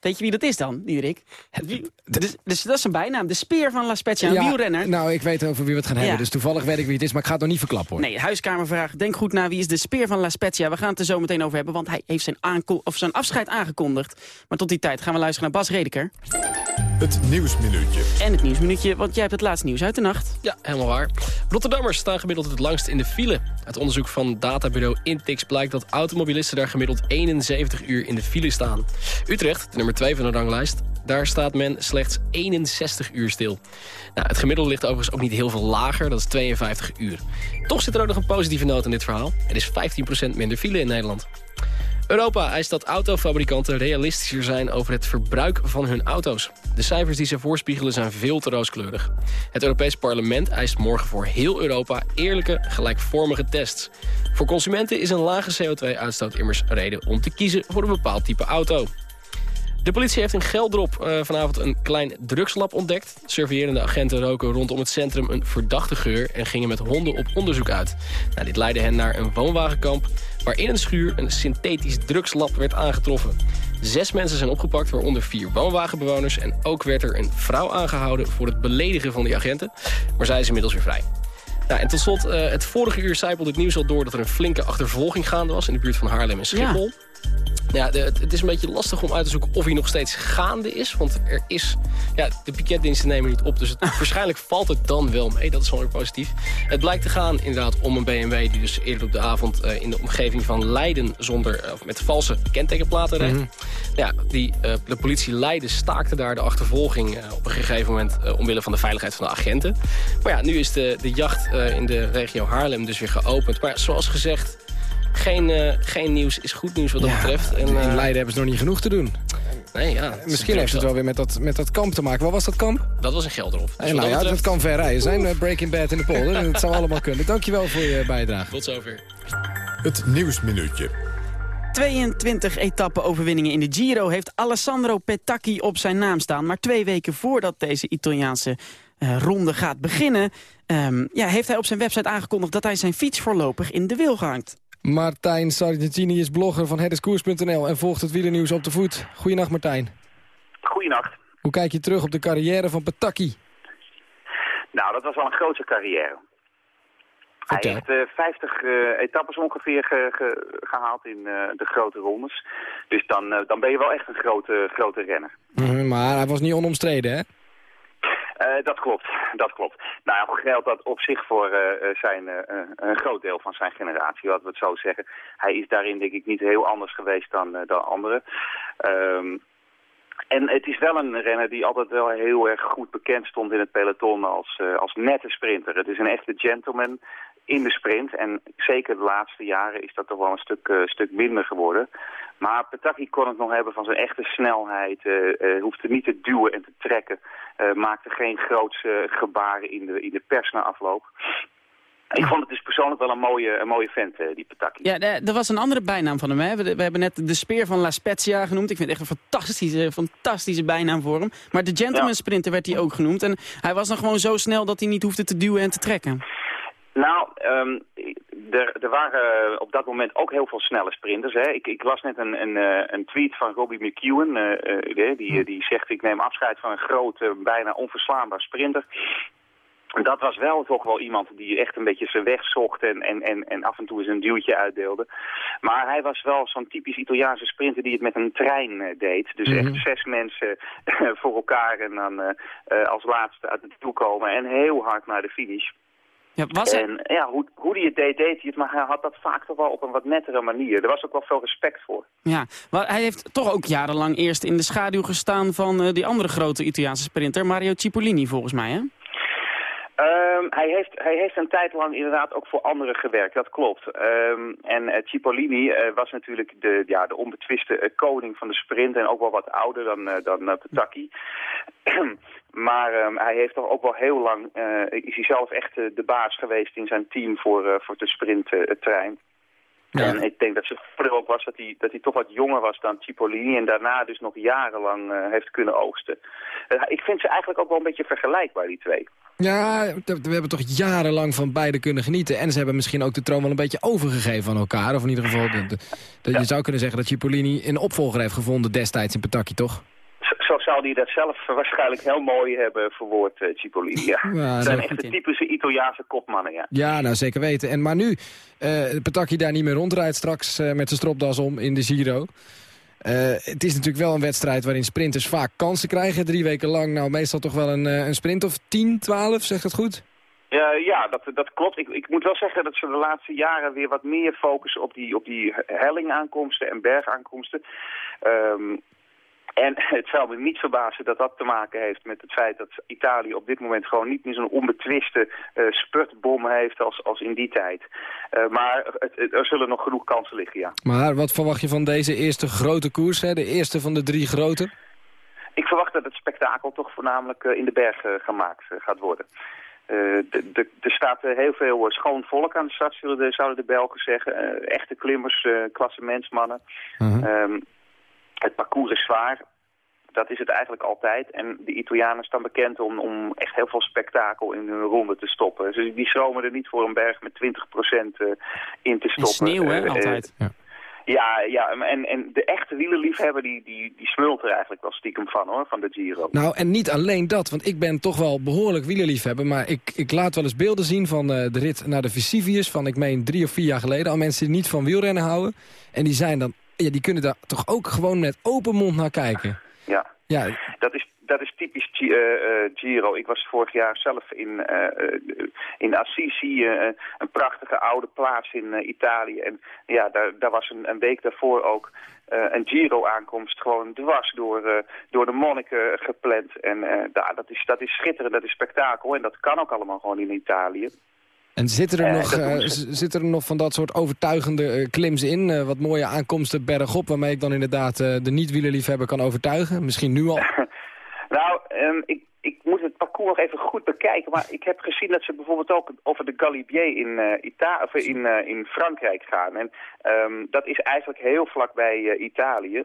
Weet je wie dat is dan, Diederik? Dus, dus dat is een bijnaam. De speer van La Spezia, een Ja, wielrenner. Nou, ik weet over wie we het gaan hebben. Ja. Dus toevallig weet ik wie het is, maar ik ga het nog niet verklappen hoor. Nee, huiskamervraag. Denk goed na wie is de speer van La Spezia. We gaan het er zo meteen over hebben, want hij heeft zijn, of zijn afscheid aangekondigd. Maar tot die tijd gaan we luisteren naar Bas Redeker. Het Nieuwsminuutje. En het nieuwsminuutje, want jij hebt het laatste nieuws uit de nacht. Ja, helemaal waar. Rotterdammers staan gemiddeld het langst in de file. Uit onderzoek van databureau Intix blijkt dat automobilisten daar gemiddeld 71 uur in de file staan. Utrecht, de nummer 2 van de ranglijst, daar staat men slechts 61 uur stil. Nou, het gemiddelde ligt overigens ook niet heel veel lager, dat is 52 uur. Toch zit er ook nog een positieve noot in dit verhaal. Er is 15% minder file in Nederland. Europa eist dat autofabrikanten realistischer zijn over het verbruik van hun auto's. De cijfers die ze voorspiegelen zijn veel te rooskleurig. Het Europees Parlement eist morgen voor heel Europa eerlijke, gelijkvormige tests. Voor consumenten is een lage CO2-uitstoot immers reden om te kiezen voor een bepaald type auto. De politie heeft in Geldrop eh, vanavond een klein drugslab ontdekt. Surveillerende agenten roken rondom het centrum een verdachte geur... en gingen met honden op onderzoek uit. Nou, dit leidde hen naar een woonwagenkamp... waar in een schuur een synthetisch drugslab werd aangetroffen. Zes mensen zijn opgepakt, waaronder vier woonwagenbewoners... en ook werd er een vrouw aangehouden voor het beledigen van die agenten. Maar zij is inmiddels weer vrij. Nou, en tot slot, eh, het vorige uur zijpelde het nieuws al door... dat er een flinke achtervolging gaande was in de buurt van Haarlem en Schiphol. Ja, de- het, is een beetje lastig om uit te zoeken of hij nog steeds gaande is. Want er is... Ja, de piketdiensten nemen niet op. Dus het, waarschijnlijk valt het dan wel mee. Dat is wel weer positief. Het blijkt te gaan inderdaad om een BMW... die dus eerder op de avond eh, in de omgeving van Leiden... Zonder, of met valse kentekenplaten reed. Mhm. Ja, die, eh, de politie Leiden staakte daar de achtervolging... op een gegeven moment omwille van de veiligheid van de agenten. Maar ja, nu is de, de jacht in de regio Haarlem dus weer geopend. Maar ja, zoals gezegd... Geen, eh, geen nieuws is goed nieuws wat dat betreft. En, in eh, Leiden hebben ze nog niet genoeg te doen. Nee, ja. Misschien heeft het wel weer met dat, met dat kamp te maken. Wat was dat kamp? Dat was in Gelderop. Dus En wat nou ja, dat kan ver rijden zijn. eh, Breaking Bad in de polder. Dat zou allemaal kunnen. Dankjewel voor je bijdrage. Tot zover. Het Nieuwsminuutje. 22 etappe-overwinningen in de Giro heeft Alessandro Petacchi op zijn naam staan. Maar twee weken voordat deze Italiaanse eh, ronde gaat beginnen... ehm, ja, heeft hij op zijn website aangekondigd dat hij zijn fiets voorlopig in de wil hangt. Martijn Sargentini is blogger van hetiskoers.nl en volgt het wielernieuws op de voet. Goedenacht Martijn. Goedenacht. Hoe kijk je terug op de carrière van Petacchi? Nou, dat was wel een grote carrière. Vertel. Hij heeft eh, 50 eh, etappes ongeveer ge- ge- gehaald in eh, de grote rondes. Dus dan, dan ben je wel echt een grote, grote renner. Mhm, maar hij was niet onomstreden, hè? Eh, dat klopt, dat klopt. Nou, geldt dat op zich voor eh, eh, zijn, een groot deel van zijn generatie, laten we het zo zeggen. Hij is daarin denk ik niet heel anders geweest dan, dan anderen. Ehm, en het is wel een renner die altijd wel heel erg goed bekend stond in het peloton als, als nette sprinter. Het is een echte gentleman in de sprint. En zeker de laatste jaren is dat toch wel een stuk, stuk minder geworden. Maar Petaki kon het nog hebben van zijn echte snelheid. eh, hoefde niet te duwen en te trekken. eh, maakte geen grootse gebaren in de, in de pers na afloop. Ik vond het dus persoonlijk wel een mooie, een mooie vent, die Petaki. Ja, er was een andere bijnaam van hem. Hè? We, we hebben net de speer van La Spezia genoemd. Ik vind het echt een fantastische, fantastische bijnaam voor hem. Maar de gentleman sprinter werd hij ook genoemd. En hij was dan gewoon zo snel dat hij niet hoefde te duwen en te trekken. Nou, ehm, er, er waren op dat moment ook heel veel snelle sprinters. Hè. Ik, ik las net een, een, eh, een tweet van Robbie McEwen. eh, eh, die, die zegt, ik neem afscheid van een grote, bijna onverslaanbaar sprinter. Dat was wel toch wel iemand die echt een beetje zijn weg zocht en, en, en, en af en toe eens een duwtje uitdeelde. Maar hij was wel zo'n typisch Italiaanse sprinter die het met een trein deed. Dus Mhm. echt zes mensen voor elkaar en dan als laatste uit het doel komen en heel hard naar de finish. Ja, was En ja, hoe, hoe hij het deed, deed hij het, maar hij had dat vaak toch wel op een wat nettere manier. Er was ook wel veel respect voor. Ja, maar hij heeft toch ook jarenlang eerst in de schaduw gestaan van eh, die andere grote Italiaanse sprinter, Mario Cipollini volgens mij, hè? Ehm, hij, heeft, hij heeft een tijd lang inderdaad ook voor anderen gewerkt, dat klopt. Ehm, en eh, Cipollini eh, was natuurlijk de, ja, de onbetwiste eh, koning van de sprint en ook wel wat ouder dan, dan Petacchi. maar ehm, hij heeft toch ook wel heel lang, is hij zelf echt de baas geweest in zijn team voor, voor de sprinttrein. En ik denk dat zijn voordeel ook was dat hij, dat hij toch wat jonger was dan Cipollini en daarna dus nog jarenlang eh, heeft kunnen oogsten. Eh, ik vind ze eigenlijk ook wel een beetje vergelijkbaar, die twee. Ja, we hebben toch jarenlang van beide kunnen genieten. En ze hebben misschien ook de troon wel een beetje overgegeven aan elkaar. Of in ieder geval, de, je zou kunnen zeggen dat Cipollini een opvolger heeft gevonden destijds in Petacchi, toch? Zo- Zo zou hij dat zelf waarschijnlijk heel mooi hebben verwoord, eh, Cipollini. Ja. Ja, Het zijn dat- echt de typische Italiaanse kopmannen, ja. Ja, nou zeker weten. En, maar nu eh Petacchi daar niet meer rondrijdt straks eh, met zijn stropdas om in de Giro. Het is natuurlijk wel een wedstrijd waarin sprinters vaak kansen krijgen. Drie weken lang, nou meestal toch wel een, een sprint of 10, 12, zegt het goed? Ja, ja dat, dat klopt. Ik, ik moet wel zeggen dat ze de laatste jaren weer wat meer focussen op die, op die hellingaankomsten en bergaankomsten. Ehm, en het zou me niet verbazen dat dat te maken heeft met het feit dat Italië op dit moment gewoon niet meer zo'n onbetwiste eh, spurtbom heeft als, als in die tijd. Eh, maar het, het- er zullen nog genoeg kansen liggen, ja. Maar wat verwacht je van deze eerste grote koers, hè? de eerste van de drie grote? Ik verwacht dat het spektakel toch voornamelijk eh, in de bergen gemaakt gaat worden. De- de- er staat heel veel schoon volk aan de stad, zullen de, zouden de Belgen zeggen. Echte klimmers, eh klassementsmannen. Ehm, het parcours is zwaar. Dat is het eigenlijk altijd. En de Italianen staan bekend om, om echt heel veel spektakel in hun ronde te stoppen. Dus die schromen er niet voor een berg met 20% eh, in te En stoppen. sneeuw, hè, Eh, eh, altijd. ja, ja en, en de echte wielerliefhebber die, die, die smult er eigenlijk wel stiekem van hoor, van de Giro. Nou, en niet alleen dat, want ik ben toch wel behoorlijk wielerliefhebber... maar ik, ik laat wel eens beelden zien van eh, de rit naar de Vesuvius... van, ik meen, drie of vier jaar geleden. Al mensen die niet van wielrennen houden. En die zijn dan... Ja, die kunnen daar toch ook gewoon met open mond naar kijken. Ja, Ja, dat is, dat is typisch eh, eh, Giro. Ik was vorig jaar zelf in, eh, in Assisi, eh, een prachtige oude plaats in Italië. En ja, daar, daar was een, een week daarvoor ook een Giro-aankomst gewoon dwars door, door de monniken gepland. En ja, dat, is, dat is schitterend, dat is spektakel. En dat kan ook allemaal gewoon in Italië. En zitten er, Eh, nog, eh, doen ze. z- zitten er nog van dat soort overtuigende eh, klims in? wat mooie aankomsten bergop, waarmee ik dan inderdaad de niet-wielerliefhebber kan overtuigen? Misschien nu al? Nou, ehm, ik, ik moet het parcours nog even goed bekijken. Maar ik heb gezien dat ze bijvoorbeeld ook over de Galibier in, Ita of in, in Frankrijk gaan. En ehm, dat is eigenlijk heel vlak bij Italië.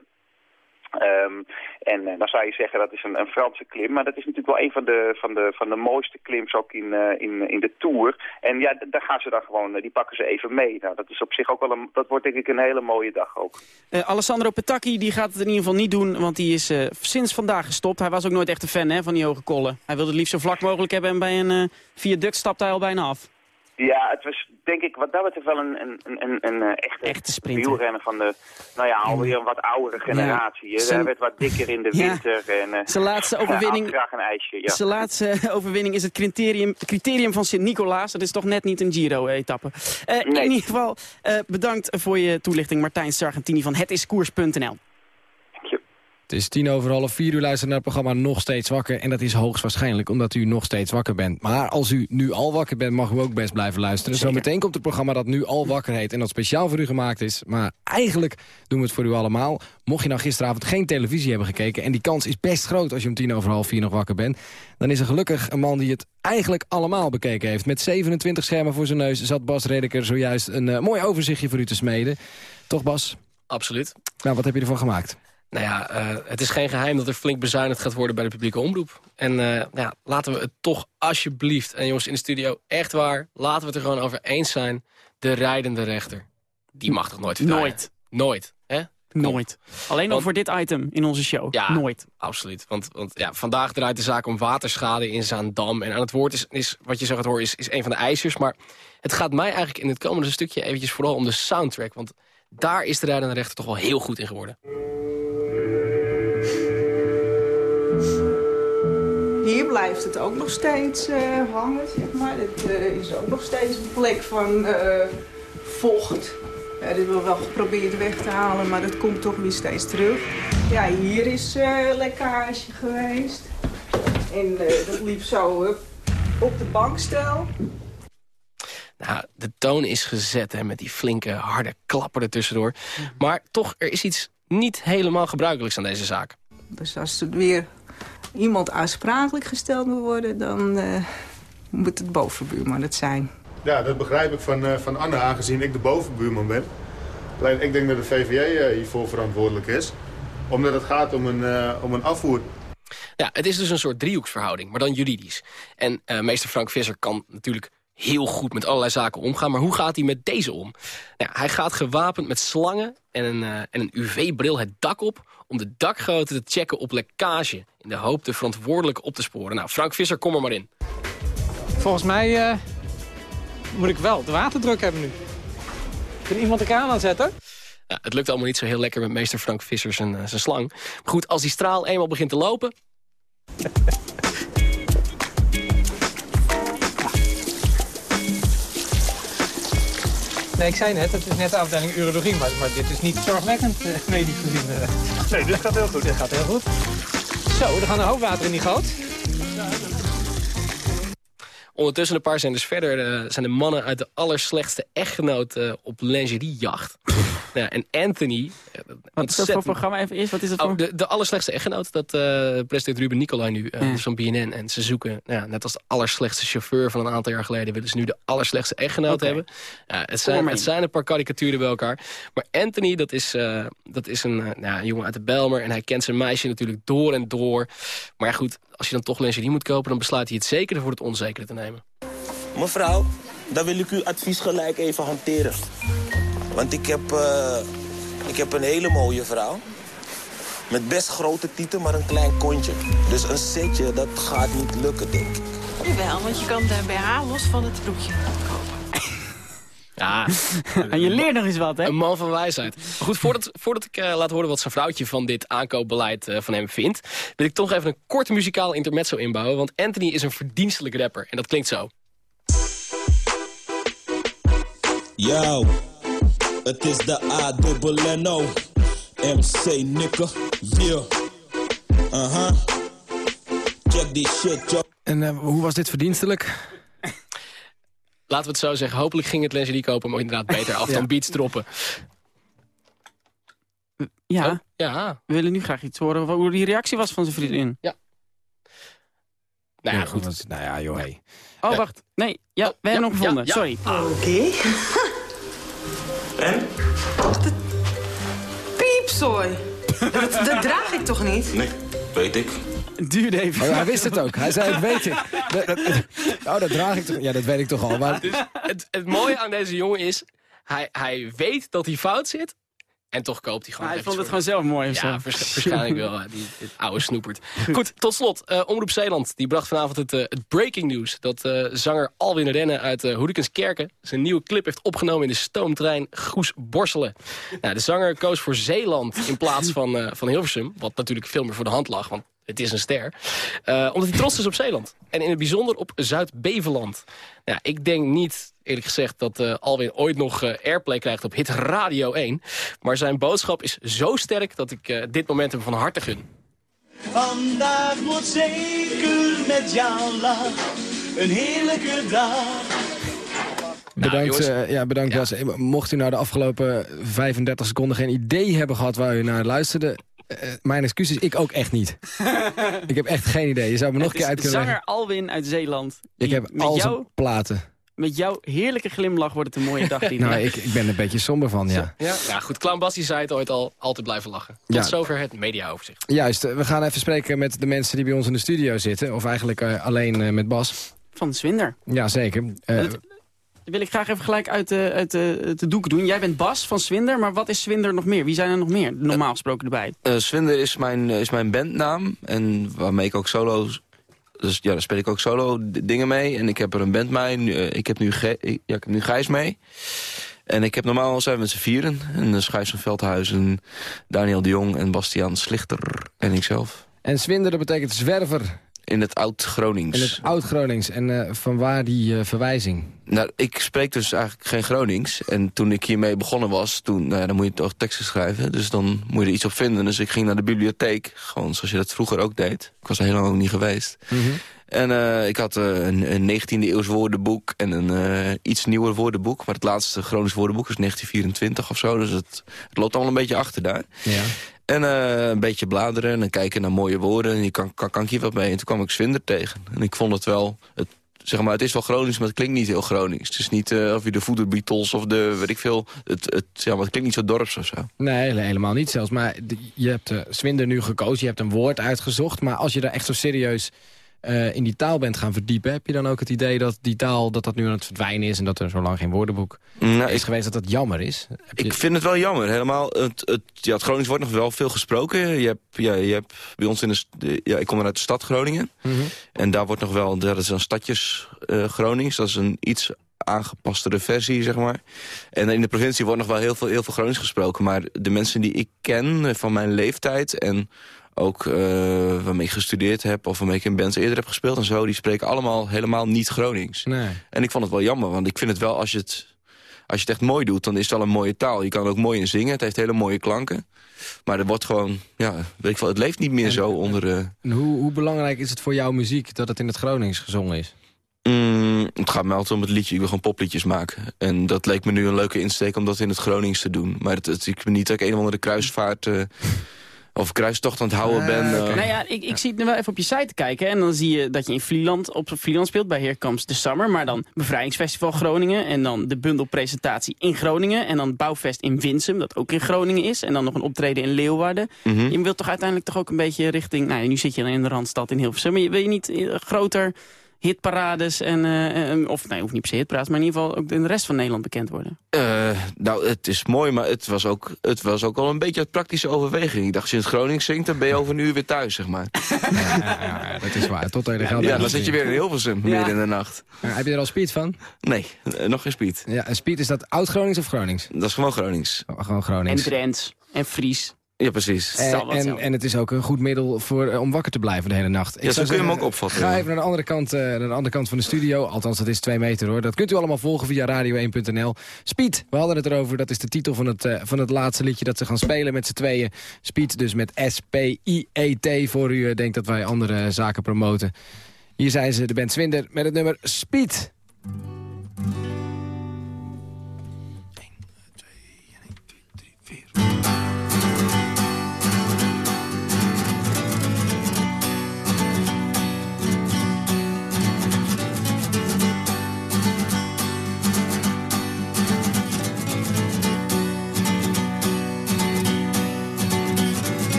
Ehm, en eh, dan zou je zeggen dat is een, een Franse klim, maar dat is natuurlijk wel een van de, van de, van de mooiste klims ook in, eh, in, in de Tour. En ja, daar gaan ze dan gewoon, eh, die pakken ze even mee. Nou, dat is op zich ook wel een, dat wordt denk ik een hele mooie dag ook. Alessandro Petacchi die gaat het in ieder geval niet doen, want die is sinds vandaag gestopt. Hij was ook nooit echt een fan hè, van die hoge kollen. Hij wilde het liefst zo vlak mogelijk hebben en bij een viaduct stapt hij al bijna af. Ja, het was denk ik wat dat betreft wel een, een, een, een, een eh, echte, Echte wielrenner van de, nou ja, alweer een wat oudere generatie. hè. Zijn- Hij werd wat dikker in de Ja. winter. En, eh, Zijn laatste overwinning- een ijsje, ja. Zijn laatste overwinning is het criterium, criterium van Sint-Nicolaas. Dat is toch net niet een Giro-etappe. Eh, In ieder geval, bedankt voor je toelichting Martijn Sargentini van hetiskoers.nl. Het is tien over half vier. U luistert naar het programma Nog Steeds Wakker. En dat is hoogstwaarschijnlijk omdat u nog steeds wakker bent. Maar als u nu al wakker bent, mag u ook best blijven luisteren. Zeker. Zometeen komt het programma dat nu al wakker heet. En dat speciaal voor u gemaakt is. Maar eigenlijk doen we het voor u allemaal. Mocht je nou gisteravond geen televisie hebben gekeken... en die kans is best groot als je om tien over half vier nog wakker bent... dan is er gelukkig een man die het eigenlijk allemaal bekeken heeft. Met 27 schermen voor zijn neus zat Bas Redeker zojuist een eh, mooi overzichtje voor u te smeden. Toch Bas? Absoluut. Nou, wat heb je ervan gemaakt? Nou ja, eh, het is geen geheim dat er flink bezuinigd gaat worden bij de publieke omroep. En eh, ja, laten we het toch alsjeblieft, en jongens in de studio, echt waar, laten we het er gewoon over eens zijn. De rijdende rechter. Die mag toch nooit verdwijnen? Nooit. Nooit, hè? Nooit. Alleen Want- voor dit item in onze show. Ja, Nooit. absoluut. Want, want ja, vandaag draait de zaak om waterschade in Zaandam. En aan het woord is, is wat je zo gaat horen, is, is een van de eisers. Maar het gaat mij eigenlijk in het komende stukje eventjes vooral om de soundtrack. Want daar is de rijdende rechter toch wel heel goed in geworden. Hier blijft het ook nog steeds eh, hangen, zeg maar. Dit eh, is ook nog steeds een plek van eh, vocht. Ja, dit we wel geprobeerd weg te halen, maar dat komt toch weer steeds terug. Ja, hier is lekkage geweest. En dat liep zo op de bankstel. Nou, de toon is gezet hè, met die flinke, harde klappen er tussendoor. Maar toch, er is iets niet helemaal gebruikelijks aan deze zaak. Dus als er weer iemand aansprakelijk gesteld moet worden... dan eh, moet het bovenbuurman het zijn. Ja, dat begrijp ik van, eh, van Anne, aangezien ik de bovenbuurman ben. Alleen ik denk dat de VVJ eh, hiervoor verantwoordelijk is. Omdat het gaat om een, eh, om een afvoer. Ja, het is dus een soort driehoeksverhouding, maar dan juridisch. En eh, meester Frank Visser kan natuurlijk heel goed met allerlei zaken omgaan. Maar hoe gaat hij met deze om? Nou, hij gaat gewapend met slangen en een, eh, en een UV-bril het dak op... om de dakgoten te checken op lekkage... in de hoop de verantwoordelijke op te sporen. Nou, Frank Visser, kom er maar in. Volgens mij eh, moet ik wel de waterdruk hebben nu. Kan iemand de kraan aanzetten? Ja, het lukt allemaal niet zo heel lekker met meester Frank Visser zijn, eh, zijn slang. Maar goed, als die straal eenmaal begint te lopen... Nee, ik zei net, het is net de afdeling urologie, maar, maar dit is niet zorgwekkend eh, medisch gezien. eh. Nee, dit gaat heel goed. Dit gaat heel goed. Zo, er gaat een hoop water in die goot. Ondertussen een paar zenders verder eh, zijn de mannen uit de allerslechtste echtgenoot eh, op lingeriejacht. Ja, en Anthony... Wat is dat voor programma even eerst? Wat is dat Oh, voor... de, de allerslechtste echtgenoot, dat eh president Ruben Nicolai nu, eh Ja. van BNN. En ze zoeken, nou ja, net als de allerslechtste chauffeur van een aantal jaar geleden... willen ze nu de allerslechtste echtgenoot hebben. Ja, het, zijn, het zijn een paar karikaturen bij elkaar. Maar Anthony, dat is, eh, dat is een, eh, nou ja, een jongen uit de Belmer... en hij kent zijn meisje natuurlijk door en door. Maar ja, goed, als je dan toch lingerie moet kopen... dan besluit hij het zekere voor het onzekere te nemen. Mevrouw, dan wil ik uw advies gelijk even hanteren. Want ik heb, eh, ik heb een hele mooie vrouw. Met best grote tieten, maar een klein kontje. Dus een setje, dat gaat niet lukken, denk ik. Jawel, want je kan de BH los van het broekje kopen. Ja, En je leert nog eens wat, hè? Een man van wijsheid. Maar goed, voordat, voordat ik eh, laat horen wat zijn vrouwtje van dit aankoopbeleid eh, van hem vindt... wil ik toch even een korte muzikale intermezzo inbouwen. Want Anthony is een verdienstelijk rapper. En dat klinkt zo. Yo, het is de A-dubbel-N-O. MC Nikke, yeah. Uh-huh. Check die shit, yo. En eh, hoe was dit verdienstelijk? Laten we het zo zeggen. Hopelijk ging het lingerie kopen maar inderdaad beter af Ja. dan beats droppen. Ja. Oh, ja. We willen nu graag iets horen over hoe die reactie was van zijn vriendin. Ja. Nou ja, goed. Nou ja, joh, hey. Oh, wacht. Nee, ja, we hebben hem gevonden. ja. Sorry. Oké. En? Piepzooi. dat, dat draag ik toch niet? Nee, weet ik. Het duurde even. Oh, hij wist het ook. Hij zei, het weet ik. Dat, dat- oh, dat draag ik toch... Ja, dat weet ik toch al. Maar, Dus het, het mooie aan deze jongen is... Hij, hij weet dat hij fout zit... En toch koopt hij gewoon Maar hij vond het gewoon zelf mooi of Ja, zo. waarschijnlijk wel. Die, oude snoepert. Goed, tot slot. eh, Omroep Zeeland die bracht vanavond het, eh, het breaking news. Dat eh, zanger Alwin Rennen uit uh, Hoedekenskerken... zijn nieuwe clip heeft opgenomen in de stoomtrein Goes Borselen. Nou, de zanger koos voor Zeeland in plaats van, van Hilversum. Wat natuurlijk veel meer voor de hand lag, want het is een ster. Eh, omdat hij trots is op Zeeland. En in het bijzonder op Zuid-Beveland. Ja, ik denk niet, eerlijk gezegd, dat eh, Alwin ooit nog eh, airplay krijgt op Hit Radio 1. Maar zijn boodschap is zo sterk dat ik eh, dit moment hem van harte gun. Vandaag wordt zeker met jouw lach een heerlijke dag. Bedankt, jongens. eh, ja, bedankt Bas. Eh, Mocht u nou de afgelopen 35 seconden geen idee hebben gehad waar u naar luisterde... eh, mijn excuses, ik ook echt niet. ik heb echt geen idee. Je zou me nog een keer uit kunnen zanger leggen. Alwin uit Zeeland. Ik heb al jou, zijn platen. Met jouw heerlijke glimlach wordt het een mooie dag. die Nou, ik, ik ben er een beetje somber van, ja. Ja, ja goed. Clown Bassie zei het ooit al, altijd blijven lachen. Tot Ja. zover het mediaoverzicht. Juist, eh, we gaan even spreken met de mensen die bij ons in de studio zitten. Of eigenlijk eh, alleen eh, met Bas. Van Zwinder. Ja, zeker. Eh, wil ik graag even gelijk uit de, uit de, de doek doen. Jij bent Bas van Zwinder, maar wat is Zwinder nog meer? Wie zijn er nog meer normaal gesproken erbij? Eh Swinder is mijn, is mijn bandnaam. En waarmee ik ook solo... Dus ja, daar speel ik ook solo dingen mee. En ik heb er een band mee. Nu, eh, ik, heb nu Ge- ja, ik heb nu Gijs mee. En ik heb normaal zijn we met z'n vieren. En dus Gijs van Veldhuizen, Daniel de Jong en Bastiaan Slichter en ikzelf. En Zwinder, dat betekent zwerver. In het Oud-Gronings. In het Oud-Gronings. En eh, van waar die eh, verwijzing? Nou, ik spreek dus eigenlijk geen Gronings. En toen ik hiermee begonnen was, toen, nou ja, dan moet je toch teksten schrijven. Dus dan moet je er iets op vinden. Dus ik ging naar de bibliotheek, gewoon zoals je dat vroeger ook deed. Ik was er heel lang ook niet geweest. En eh, ik had een, een 19e eeuws woordenboek en een iets nieuwer woordenboek. Maar het laatste Gronings woordenboek is 1924 of zo. Dus het, het loopt allemaal een beetje achter daar. Ja. En eh, een beetje bladeren en kijken naar mooie woorden. En kan, kan, kan ik hier wat mee? En toen kwam ik Zwinder tegen. En ik vond het wel... Het, zeg maar, het is wel Gronings, maar het klinkt niet heel Gronings. Het is niet eh, of je de Voeder Beatles of de, weet ik veel... Het, het, ja, maar het klinkt niet zo dorps of zo. Nee, hele- helemaal niet zelfs. Maar je hebt eh Zwinder nu gekozen, je hebt een woord uitgezocht. Maar als je daar echt zo serieus eh, in die taal bent gaan verdiepen... heb je dan ook het idee dat die taal dat dat nu aan het verdwijnen is... en dat er zo lang geen woordenboek Nou, is ik- geweest, dat dat jammer is? Heb je- Ik vind het wel jammer. Helemaal, het, het, ja, het Gronings wordt nog wel veel gesproken. Je hebt, ja, je hebt bij ons in de... Ja, ik kom uit de stad Groningen. Mhm. En daar wordt nog wel... Dat is een stadjes eh, Gronings. Dat is een iets aangepastere versie, zeg maar. En in de provincie wordt nog wel heel veel, heel veel Gronings gesproken. Maar de mensen die ik ken van mijn leeftijd... en ook eh, waarmee ik gestudeerd heb... of waarmee ik in bands eerder heb gespeeld en zo... die spreken allemaal helemaal niet Gronings. Nee. En ik vond het wel jammer, want ik vind het wel... als je het, als je het echt mooi doet, dan is het wel een mooie taal. Je kan er ook mooi in zingen, het heeft hele mooie klanken. Maar er wordt gewoon... Ja, weet ik wel, het leeft niet meer zo onder... eh, En hoe, hoe belangrijk is het voor jouw muziek dat het in het Gronings gezongen is? Mm, het gaat me altijd om het liedje. Ik wil gewoon popliedjes maken. En dat leek me nu een leuke insteek om dat in het Gronings te doen. Maar het, het, ik ben niet dat ik een of andere kruisvaart... eh, of kruistocht aan het houden ben. eh. Nou ja, ik, ik zie het nu wel even op je site kijken. En dan zie je dat je in Vlieland, op Vlieland speelt bij Here Comes the Summer. Maar dan Bevrijdingsfestival Groningen. En dan de bundelpresentatie in Groningen. En dan Bouwfest in Winsum, dat ook in Groningen is. En dan nog een optreden in Leeuwarden. Mhm. Je wilt toch uiteindelijk toch ook een beetje richting... Nou ja, nu zit je in de Randstad in Hilversum. Maar je- wil je niet eh, groter hitparades en... eh, eh, of nee, hoeft niet per se hitparades, maar in ieder geval ook in de rest van Nederland bekend worden. Eh, nou, het is mooi, maar het was, ook, het was ook wel een beetje uit praktische overweging. Ik dacht, als je in het Gronings zingt, dan ben je over een uur weer thuis, zeg maar. Ja, dat is waar. Tot hele Ja, dan zit je weer in Hilversum, midden in de nacht. heb je er al speed van? Nee, eh, nog geen speed. Ja, en speed is dat oud-Gronings of Gronings? Dat is gewoon Gronings. gewoon En Gronings. Drents en Fries. Ja, precies. En, en, en het is ook een goed middel voor, eh, om wakker te blijven de hele nacht. Ik Ja, zo zou kun je hem ook opvatten, Ga even naar de, andere kant, eh, naar de andere kant van de studio. Althans, dat is twee meter hoor. Dat kunt u allemaal volgen via radio1.nl. Speed, we hadden het erover. Dat is de titel van het, eh, van het laatste liedje dat ze gaan spelen met z'n tweeën. Speed dus met S-P-I-E-T. Voor u eh, denkt dat wij andere zaken promoten. Hier zijn ze, de band Zwinder, met het nummer Speed.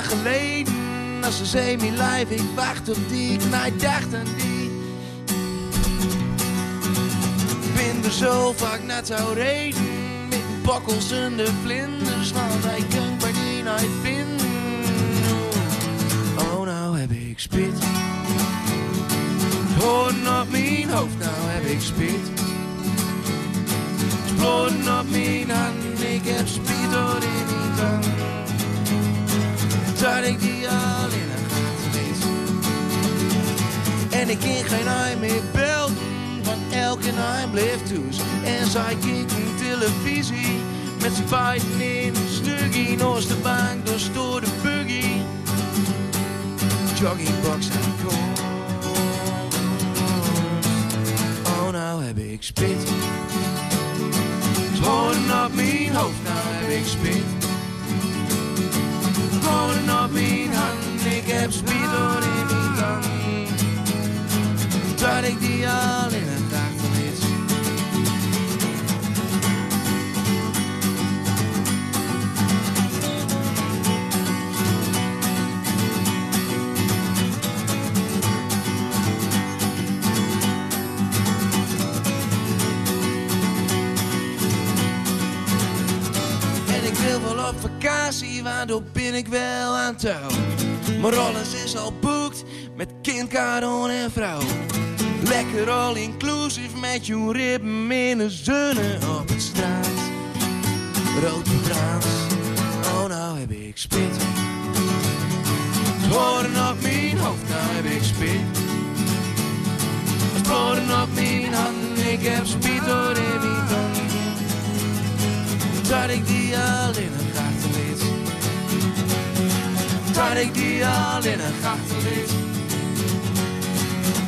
Geleden, als ze ik wacht op die, ik dacht aan die. Ik ben er zo vaak naar zou reden, met Sprokkels en de vlinders, want hij kan bij die vinden. Oh, nou heb ik spit. Hoorn op mijn hoofd, nou heb ik spit. Sploten op mijn hand, ik heb spit door in mijn tong. Dat ik die al in een weet. En ik kan geen ei meer belden, want elke nacht bleef toes. En zij kijken televisie, met z'n beiden in een snuggie. Naast de bank, door stoor de buggy. Joggingbox en kool. Oh, nou heb ik spit. Horen op mijn hoofd, nou heb ik spit. Horen op mijn hand, ik heb door in mijn tong. Dat ik die al waardoor ben ik wel aan touw. Maar alles is al boekt, met kind, karon en vrouw. Lekker all inclusive met je ribben in de zonne op het straat. Rood brand, oh nou heb ik spit. Sporen op mijn hoofd, nou heb ik spit. Sporen op mijn hand, ik heb spit door in mijn tong. Dat ik die al Dat ik die al in een gaten liet.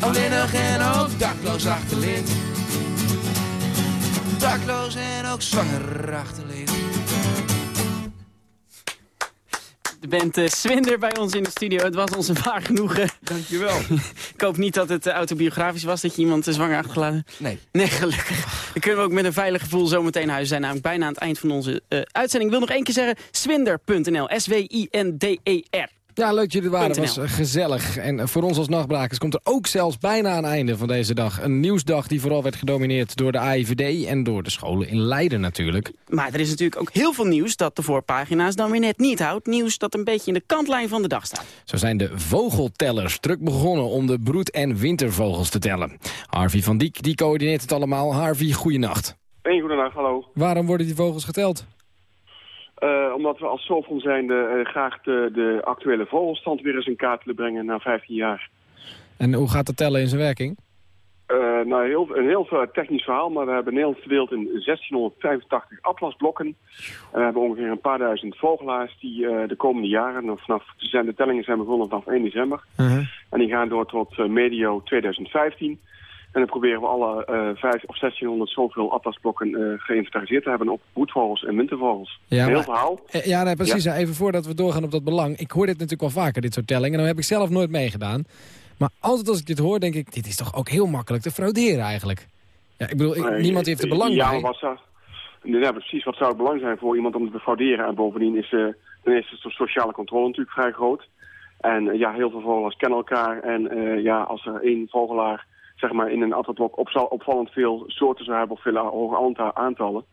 Alleenig en ook dakloos achterlid. Dakloos en ook zwanger achterlid. Band eh, Swinder bij ons in de studio. Het was ons een waar genoegen. Dankjewel. Ik hoop niet dat het eh, autobiografisch was dat je iemand uh, zwanger achtergelaten. Nee. Nee, gelukkig. Dan kunnen we ook met een veilig gevoel zo meteen huis zijn. Namelijk bijna aan het eind van onze eh, uitzending. Ik wil nog één keer zeggen, swinder.nl. S-W-I-N-D-E-R. Ja, leuk dat jullie er waren. Het was eh, gezellig. En eh, voor ons als nachtbrakers komt er ook zelfs bijna een einde van deze dag. Een nieuwsdag die vooral werd gedomineerd door de AIVD en door de scholen in Leiden natuurlijk. Maar er is natuurlijk ook heel veel nieuws dat de voorpagina's dan weer net niet houdt. Nieuws dat een beetje in de kantlijn van de dag staat. Zo zijn de vogeltellers druk begonnen om de broed- en wintervogels te tellen. Harvey van Diek die coördineert het allemaal. Harvey, goeienacht. Hey, goedendag, hallo. Waarom worden die vogels geteld? Eh, omdat we als Sofon zijnde eh, graag de, de actuele vogelstand weer eens in kaart willen brengen na 15 jaar. En hoe gaat dat tellen in zijn werking? Eh, nou, heel, een heel technisch verhaal, maar we hebben Nederland verdeeld in 1685 atlasblokken. En we hebben ongeveer een paar duizend vogelaars die de komende jaren, vanaf, zijn de tellingen zijn begonnen vanaf 1 december. En die gaan door tot medio 2015. En dan proberen we alle eh vijf of 1600 zoveel atlasblokken eh geïnventariseerd te hebben op broedvogels en wintervogels. Ja, heel maar- verhaal. Eh, Ja, nee, precies. Even voordat we doorgaan op dat belang. Ik hoor dit natuurlijk wel vaker, dit soort tellingen. Nou heb ik zelf nooit meegedaan. Maar altijd als ik dit hoor, denk ik... dit is toch ook heel makkelijk te frauderen eigenlijk. Ja, ik bedoel, ik- Nee, niemand heeft er belang ja, bij. wat zou, ja, precies. Wat zou het belang zijn voor iemand om te frauderen? En bovendien is ten eerste de sociale controle natuurlijk vrij groot. En ja, heel veel vogelaars kennen elkaar. En ja, als er één vogelaar zeg maar, in een atlasblok opza- opvallend veel soorten zou hebben of veel hoge anta- aantallen.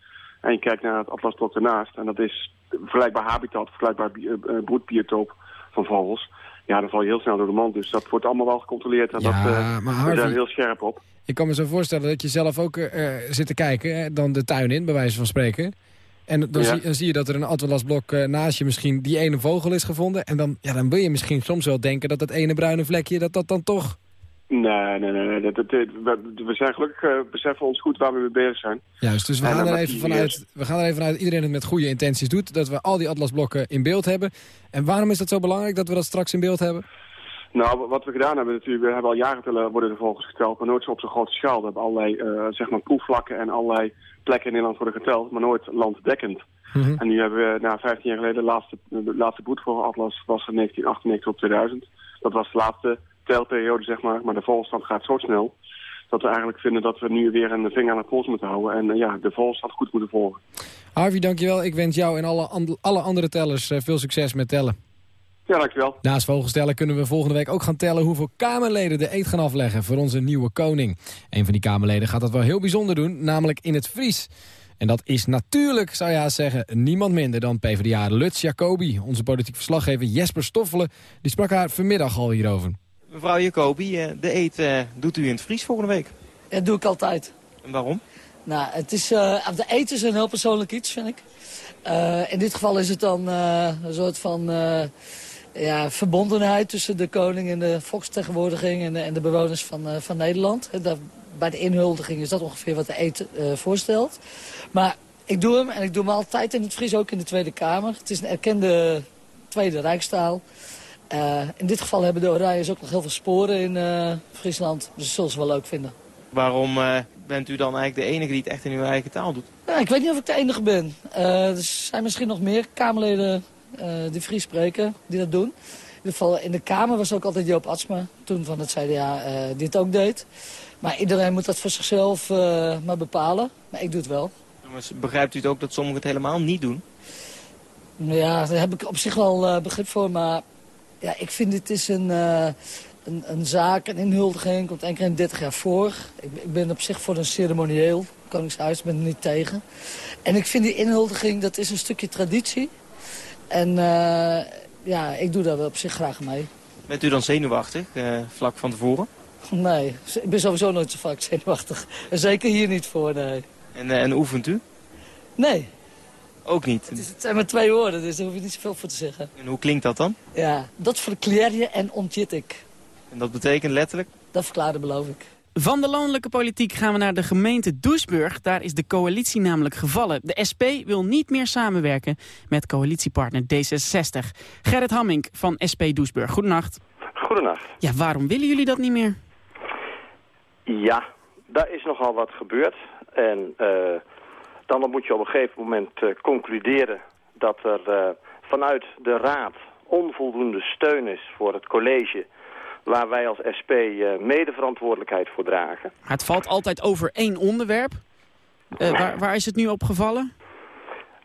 En je kijkt naar het atlasblok ernaast. En dat is vergelijkbaar habitat, vergelijkbaar eh, eh, broedbiotoop van vogels. Ja, dan val je heel snel door de mand. Dus dat wordt allemaal wel gecontroleerd. En Ja, dat, eh, maar Harvey- zijn heel scherp op. Ik kan me zo voorstellen dat je zelf ook zit te kijken, hè, dan de tuin in, bij wijze van spreken. En dan, Ja. zie, dan zie je dat er een atlasblok naast je misschien die ene vogel is gevonden. En dan, ja, dan wil je misschien soms wel denken dat dat ene bruine vlekje, dat dat dan toch... Nee, nee, nee. nee. Dat, we, zijn gelukkig, eh, beseffen ons goed waar we mee bezig zijn. Juist, dus we gaan, er even vanuit, we gaan er even vanuit dat iedereen het met goede intenties doet. Dat we al die atlasblokken in beeld hebben. En waarom is dat zo belangrijk dat we dat straks in beeld hebben? Nou, wat we gedaan hebben natuurlijk, we hebben al jaren worden de vogels geteld, maar nooit zo op zo'n grote schaal. We hebben allerlei, eh, zeg maar, proefvlakken en allerlei plekken in Nederland worden geteld, maar nooit landdekkend. En nu hebben we, na 15 jaar geleden, de laatste, de laatste broedvogelatlas was in 1998 tot 2000. Dat was de laatste telperiode, zeg maar, maar de vogelstand gaat zo snel dat we eigenlijk vinden dat we nu weer een vinger aan het pols moeten houden en eh, ja, de vogelstand goed moeten volgen. Harvey, dankjewel. Ik wens jou en alle, and- alle andere tellers eh, veel succes met tellen. Ja, dankjewel. Naast vogelstellen kunnen we volgende week ook gaan tellen hoeveel Kamerleden de eet gaan afleggen voor onze nieuwe koning. Een van die Kamerleden gaat dat wel heel bijzonder doen, namelijk in het Fries. En dat is natuurlijk, zou je haast zeggen, niemand minder dan PvdA Lutz Jacobi. Onze politiek verslaggever Jesper Stoffelen, die sprak haar vanmiddag al hierover. Mevrouw Jacobi, eh, de eet eh, doet u in het Fries volgende week. Dat doe ik altijd. En waarom? Nou, het is, eh, de eten is een heel persoonlijk iets, vind ik. In dit geval is het dan een soort van ja, verbondenheid tussen de koning en de volksvertegenwoordiging en de, en de bewoners van, van Nederland. Bij de inhuldiging is dat ongeveer wat de eten voorstelt. Maar ik doe hem en ik doe hem altijd in het Fries, ook in de Tweede Kamer. Het is een erkende Tweede Rijkstaal. Eh, in dit geval hebben de Oranjes ook nog heel veel sporen in eh, Friesland. Dus dat zullen ze wel leuk vinden. Waarom eh, bent u dan eigenlijk de enige die het echt in uw eigen taal doet? Ja, ik weet niet of ik de enige ben. Er zijn misschien nog meer Kamerleden die Fries spreken, die dat doen. In ieder geval in de Kamer was ook altijd Joop Atsma, toen van het CDA, die het ook deed. Maar iedereen moet dat voor zichzelf maar bepalen. Maar ik doe het wel. Maar Begrijpt u het ook dat sommigen het helemaal niet doen? Ja, daar heb ik op zich wel begrip voor. Maar ja, ik vind dit is een, eh, een, een zaak, een inhuldiging. Komt keer in 30 jaar voor. Ik, ik ben op zich voor een ceremonieel koningshuis, ben er niet tegen. En ik vind die inhuldiging, dat is een stukje traditie. En eh, ja, ik doe daar wel op zich graag mee. Bent u dan zenuwachtig, eh, vlak van tevoren? Nee, ik ben sowieso nooit zo vaak zenuwachtig. En zeker hier niet voor, nee. En, en oefent u? Nee. Ook niet. Het, is, het zijn maar twee woorden, dus daar hoef je niet zoveel voor te zeggen. En hoe klinkt dat dan? Ja, dat verklaar je en ontjit ik. En dat betekent letterlijk? Dat verklaren beloof ik. Van de landelijke politiek gaan we naar de gemeente Doesburg. Daar is de coalitie namelijk gevallen. De SP wil niet meer samenwerken met coalitiepartner D66. Gerrit Hamming van SP Doesburg, goedenacht. Goedenacht. Ja, waarom willen jullie dat niet meer? Ja, daar is nogal wat gebeurd. En eh, dan moet je op een gegeven moment eh, concluderen dat er eh, vanuit de raad onvoldoende steun is voor het college... waar wij als SP eh medeverantwoordelijkheid voor dragen. Maar het valt altijd over één onderwerp. Waar, waar is het nu op gevallen?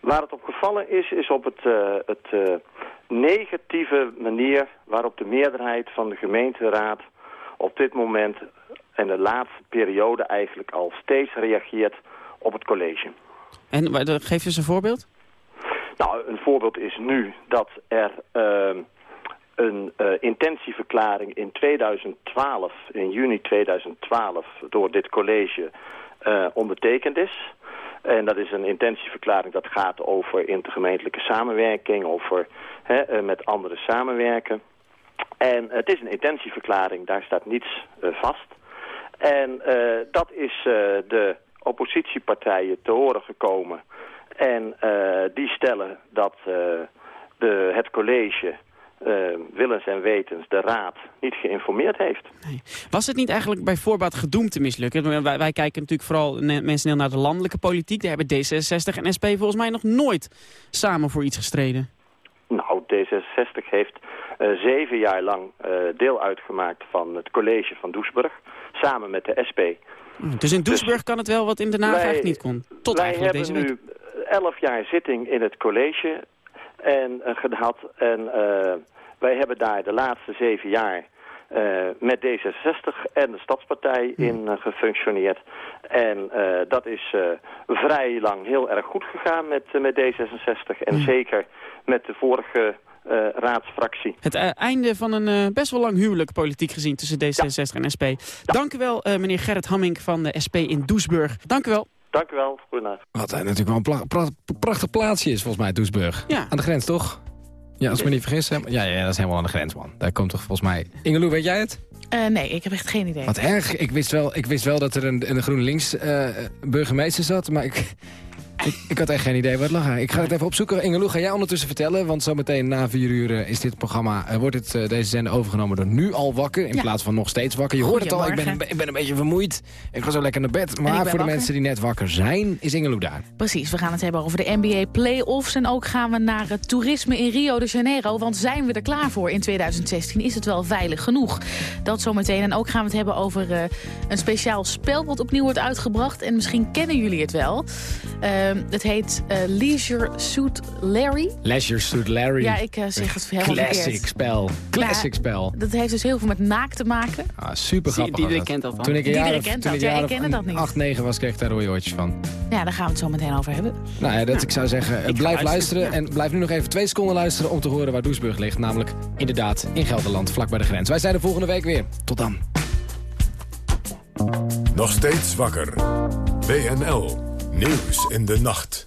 Waar het op gevallen is, is op het, het negatieve manier waarop de meerderheid van de gemeenteraad op dit moment en de laatste periode eigenlijk al steeds reageert op het college. En geef eens een voorbeeld. Nou, een voorbeeld is nu dat er ehm, een eh, intentieverklaring in 2012, in juni 2012, door dit college eh, ondertekend is. En dat is een intentieverklaring dat gaat over intergemeentelijke samenwerking, over hè, eh, met anderen samenwerken. En het is een intentieverklaring, daar staat niets vast. En dat is de oppositiepartijen te horen gekomen. En eh, die stellen dat eh, de, het college, eh, willens en wetens, de raad, niet geïnformeerd heeft. Was het niet eigenlijk bij voorbaat gedoemd te mislukken? Wij, wij kijken natuurlijk vooral mensen heel naar de landelijke politiek. Daar hebben D66 en SP volgens mij nog nooit samen voor iets gestreden. Nou, D66 heeft zeven jaar lang deel uitgemaakt van het college van Doesburg, samen met de SP. Dus in Doesburg kan het wel wat in Den Haag Wij- eigenlijk niet kon. Tot Wij eigenlijk hebben deze week. nu elf jaar zitting in het college en, eh, gehad. En eh, wij hebben daar de laatste zeven jaar eh, met D66 en de Stadspartij in eh, gefunctioneerd. En dat is vrij lang heel erg goed gegaan met, met D66. En zeker met de vorige eh, raadsfractie. Het eh, einde van een eh, best wel lang huwelijk politiek gezien tussen D66 en SP. Dank u wel, eh, meneer Gerrit Hamming van de SP in Doesburg. Dank u wel. Dank u wel. Goedenavond. Wat natuurlijk wel een pla- pra- prachtig plaatsje is, volgens mij, Doesburg. Ja. Aan de grens, toch? Ja, als ik me niet vergis. hè? Ja, ja, dat is helemaal aan de grens, man. Daar komt toch volgens mij... Ingeloe, weet jij het? Eh, nee, ik heb echt geen idee. Wat erg. Ik wist wel, ik wist wel dat er een, een GroenLinks eh, burgemeester zat, maar ik, ik, ik had echt geen idee wat lag. Ik ga het even opzoeken. Ingeloe, ga jij ondertussen vertellen? Want zometeen na vier uur eh, is dit programma, eh, wordt het, eh, deze zender overgenomen door Nu Al Wakker, in Ja. plaats van Nog Steeds Wakker. Je hoort het al, ik ben, ik ben een beetje vermoeid. Ik ga zo lekker naar bed. Maar voor de mensen die net wakker zijn, is Ingeloe daar. Precies, we gaan het hebben over de NBA Playoffs. En ook gaan we naar het toerisme in Rio de Janeiro. Want zijn we er klaar voor in 2016? Is het wel veilig genoeg? Dat zometeen. En ook gaan we het hebben over een speciaal spel wat opnieuw wordt uitgebracht. En misschien kennen jullie het wel. Het heet eh, Leisure Suit Larry. Leisure Suit Larry. Ja, ik eh, zeg het helemaal Classic verkeerd. spel. Classic Ja, spel. Dat heeft dus heel veel met naak te maken. Ah, super grappig. iedereen kent dat dan. Toen ik een jaar kent toen dat. Ja, ik kende dat niet. 8, 9 was, kreeg ik daar rode oortjes van. Ja, daar gaan we het zo meteen over hebben. Nou ja, dat, ik zou zeggen, eh, blijf luisteren. En blijf nu nog even twee seconden luisteren om te horen waar Doesburg ligt. Namelijk inderdaad in Gelderland, vlak bij de grens. Wij zijn er volgende week weer. Tot dan. Nog steeds wakker. WNL. Nieuws in de nacht.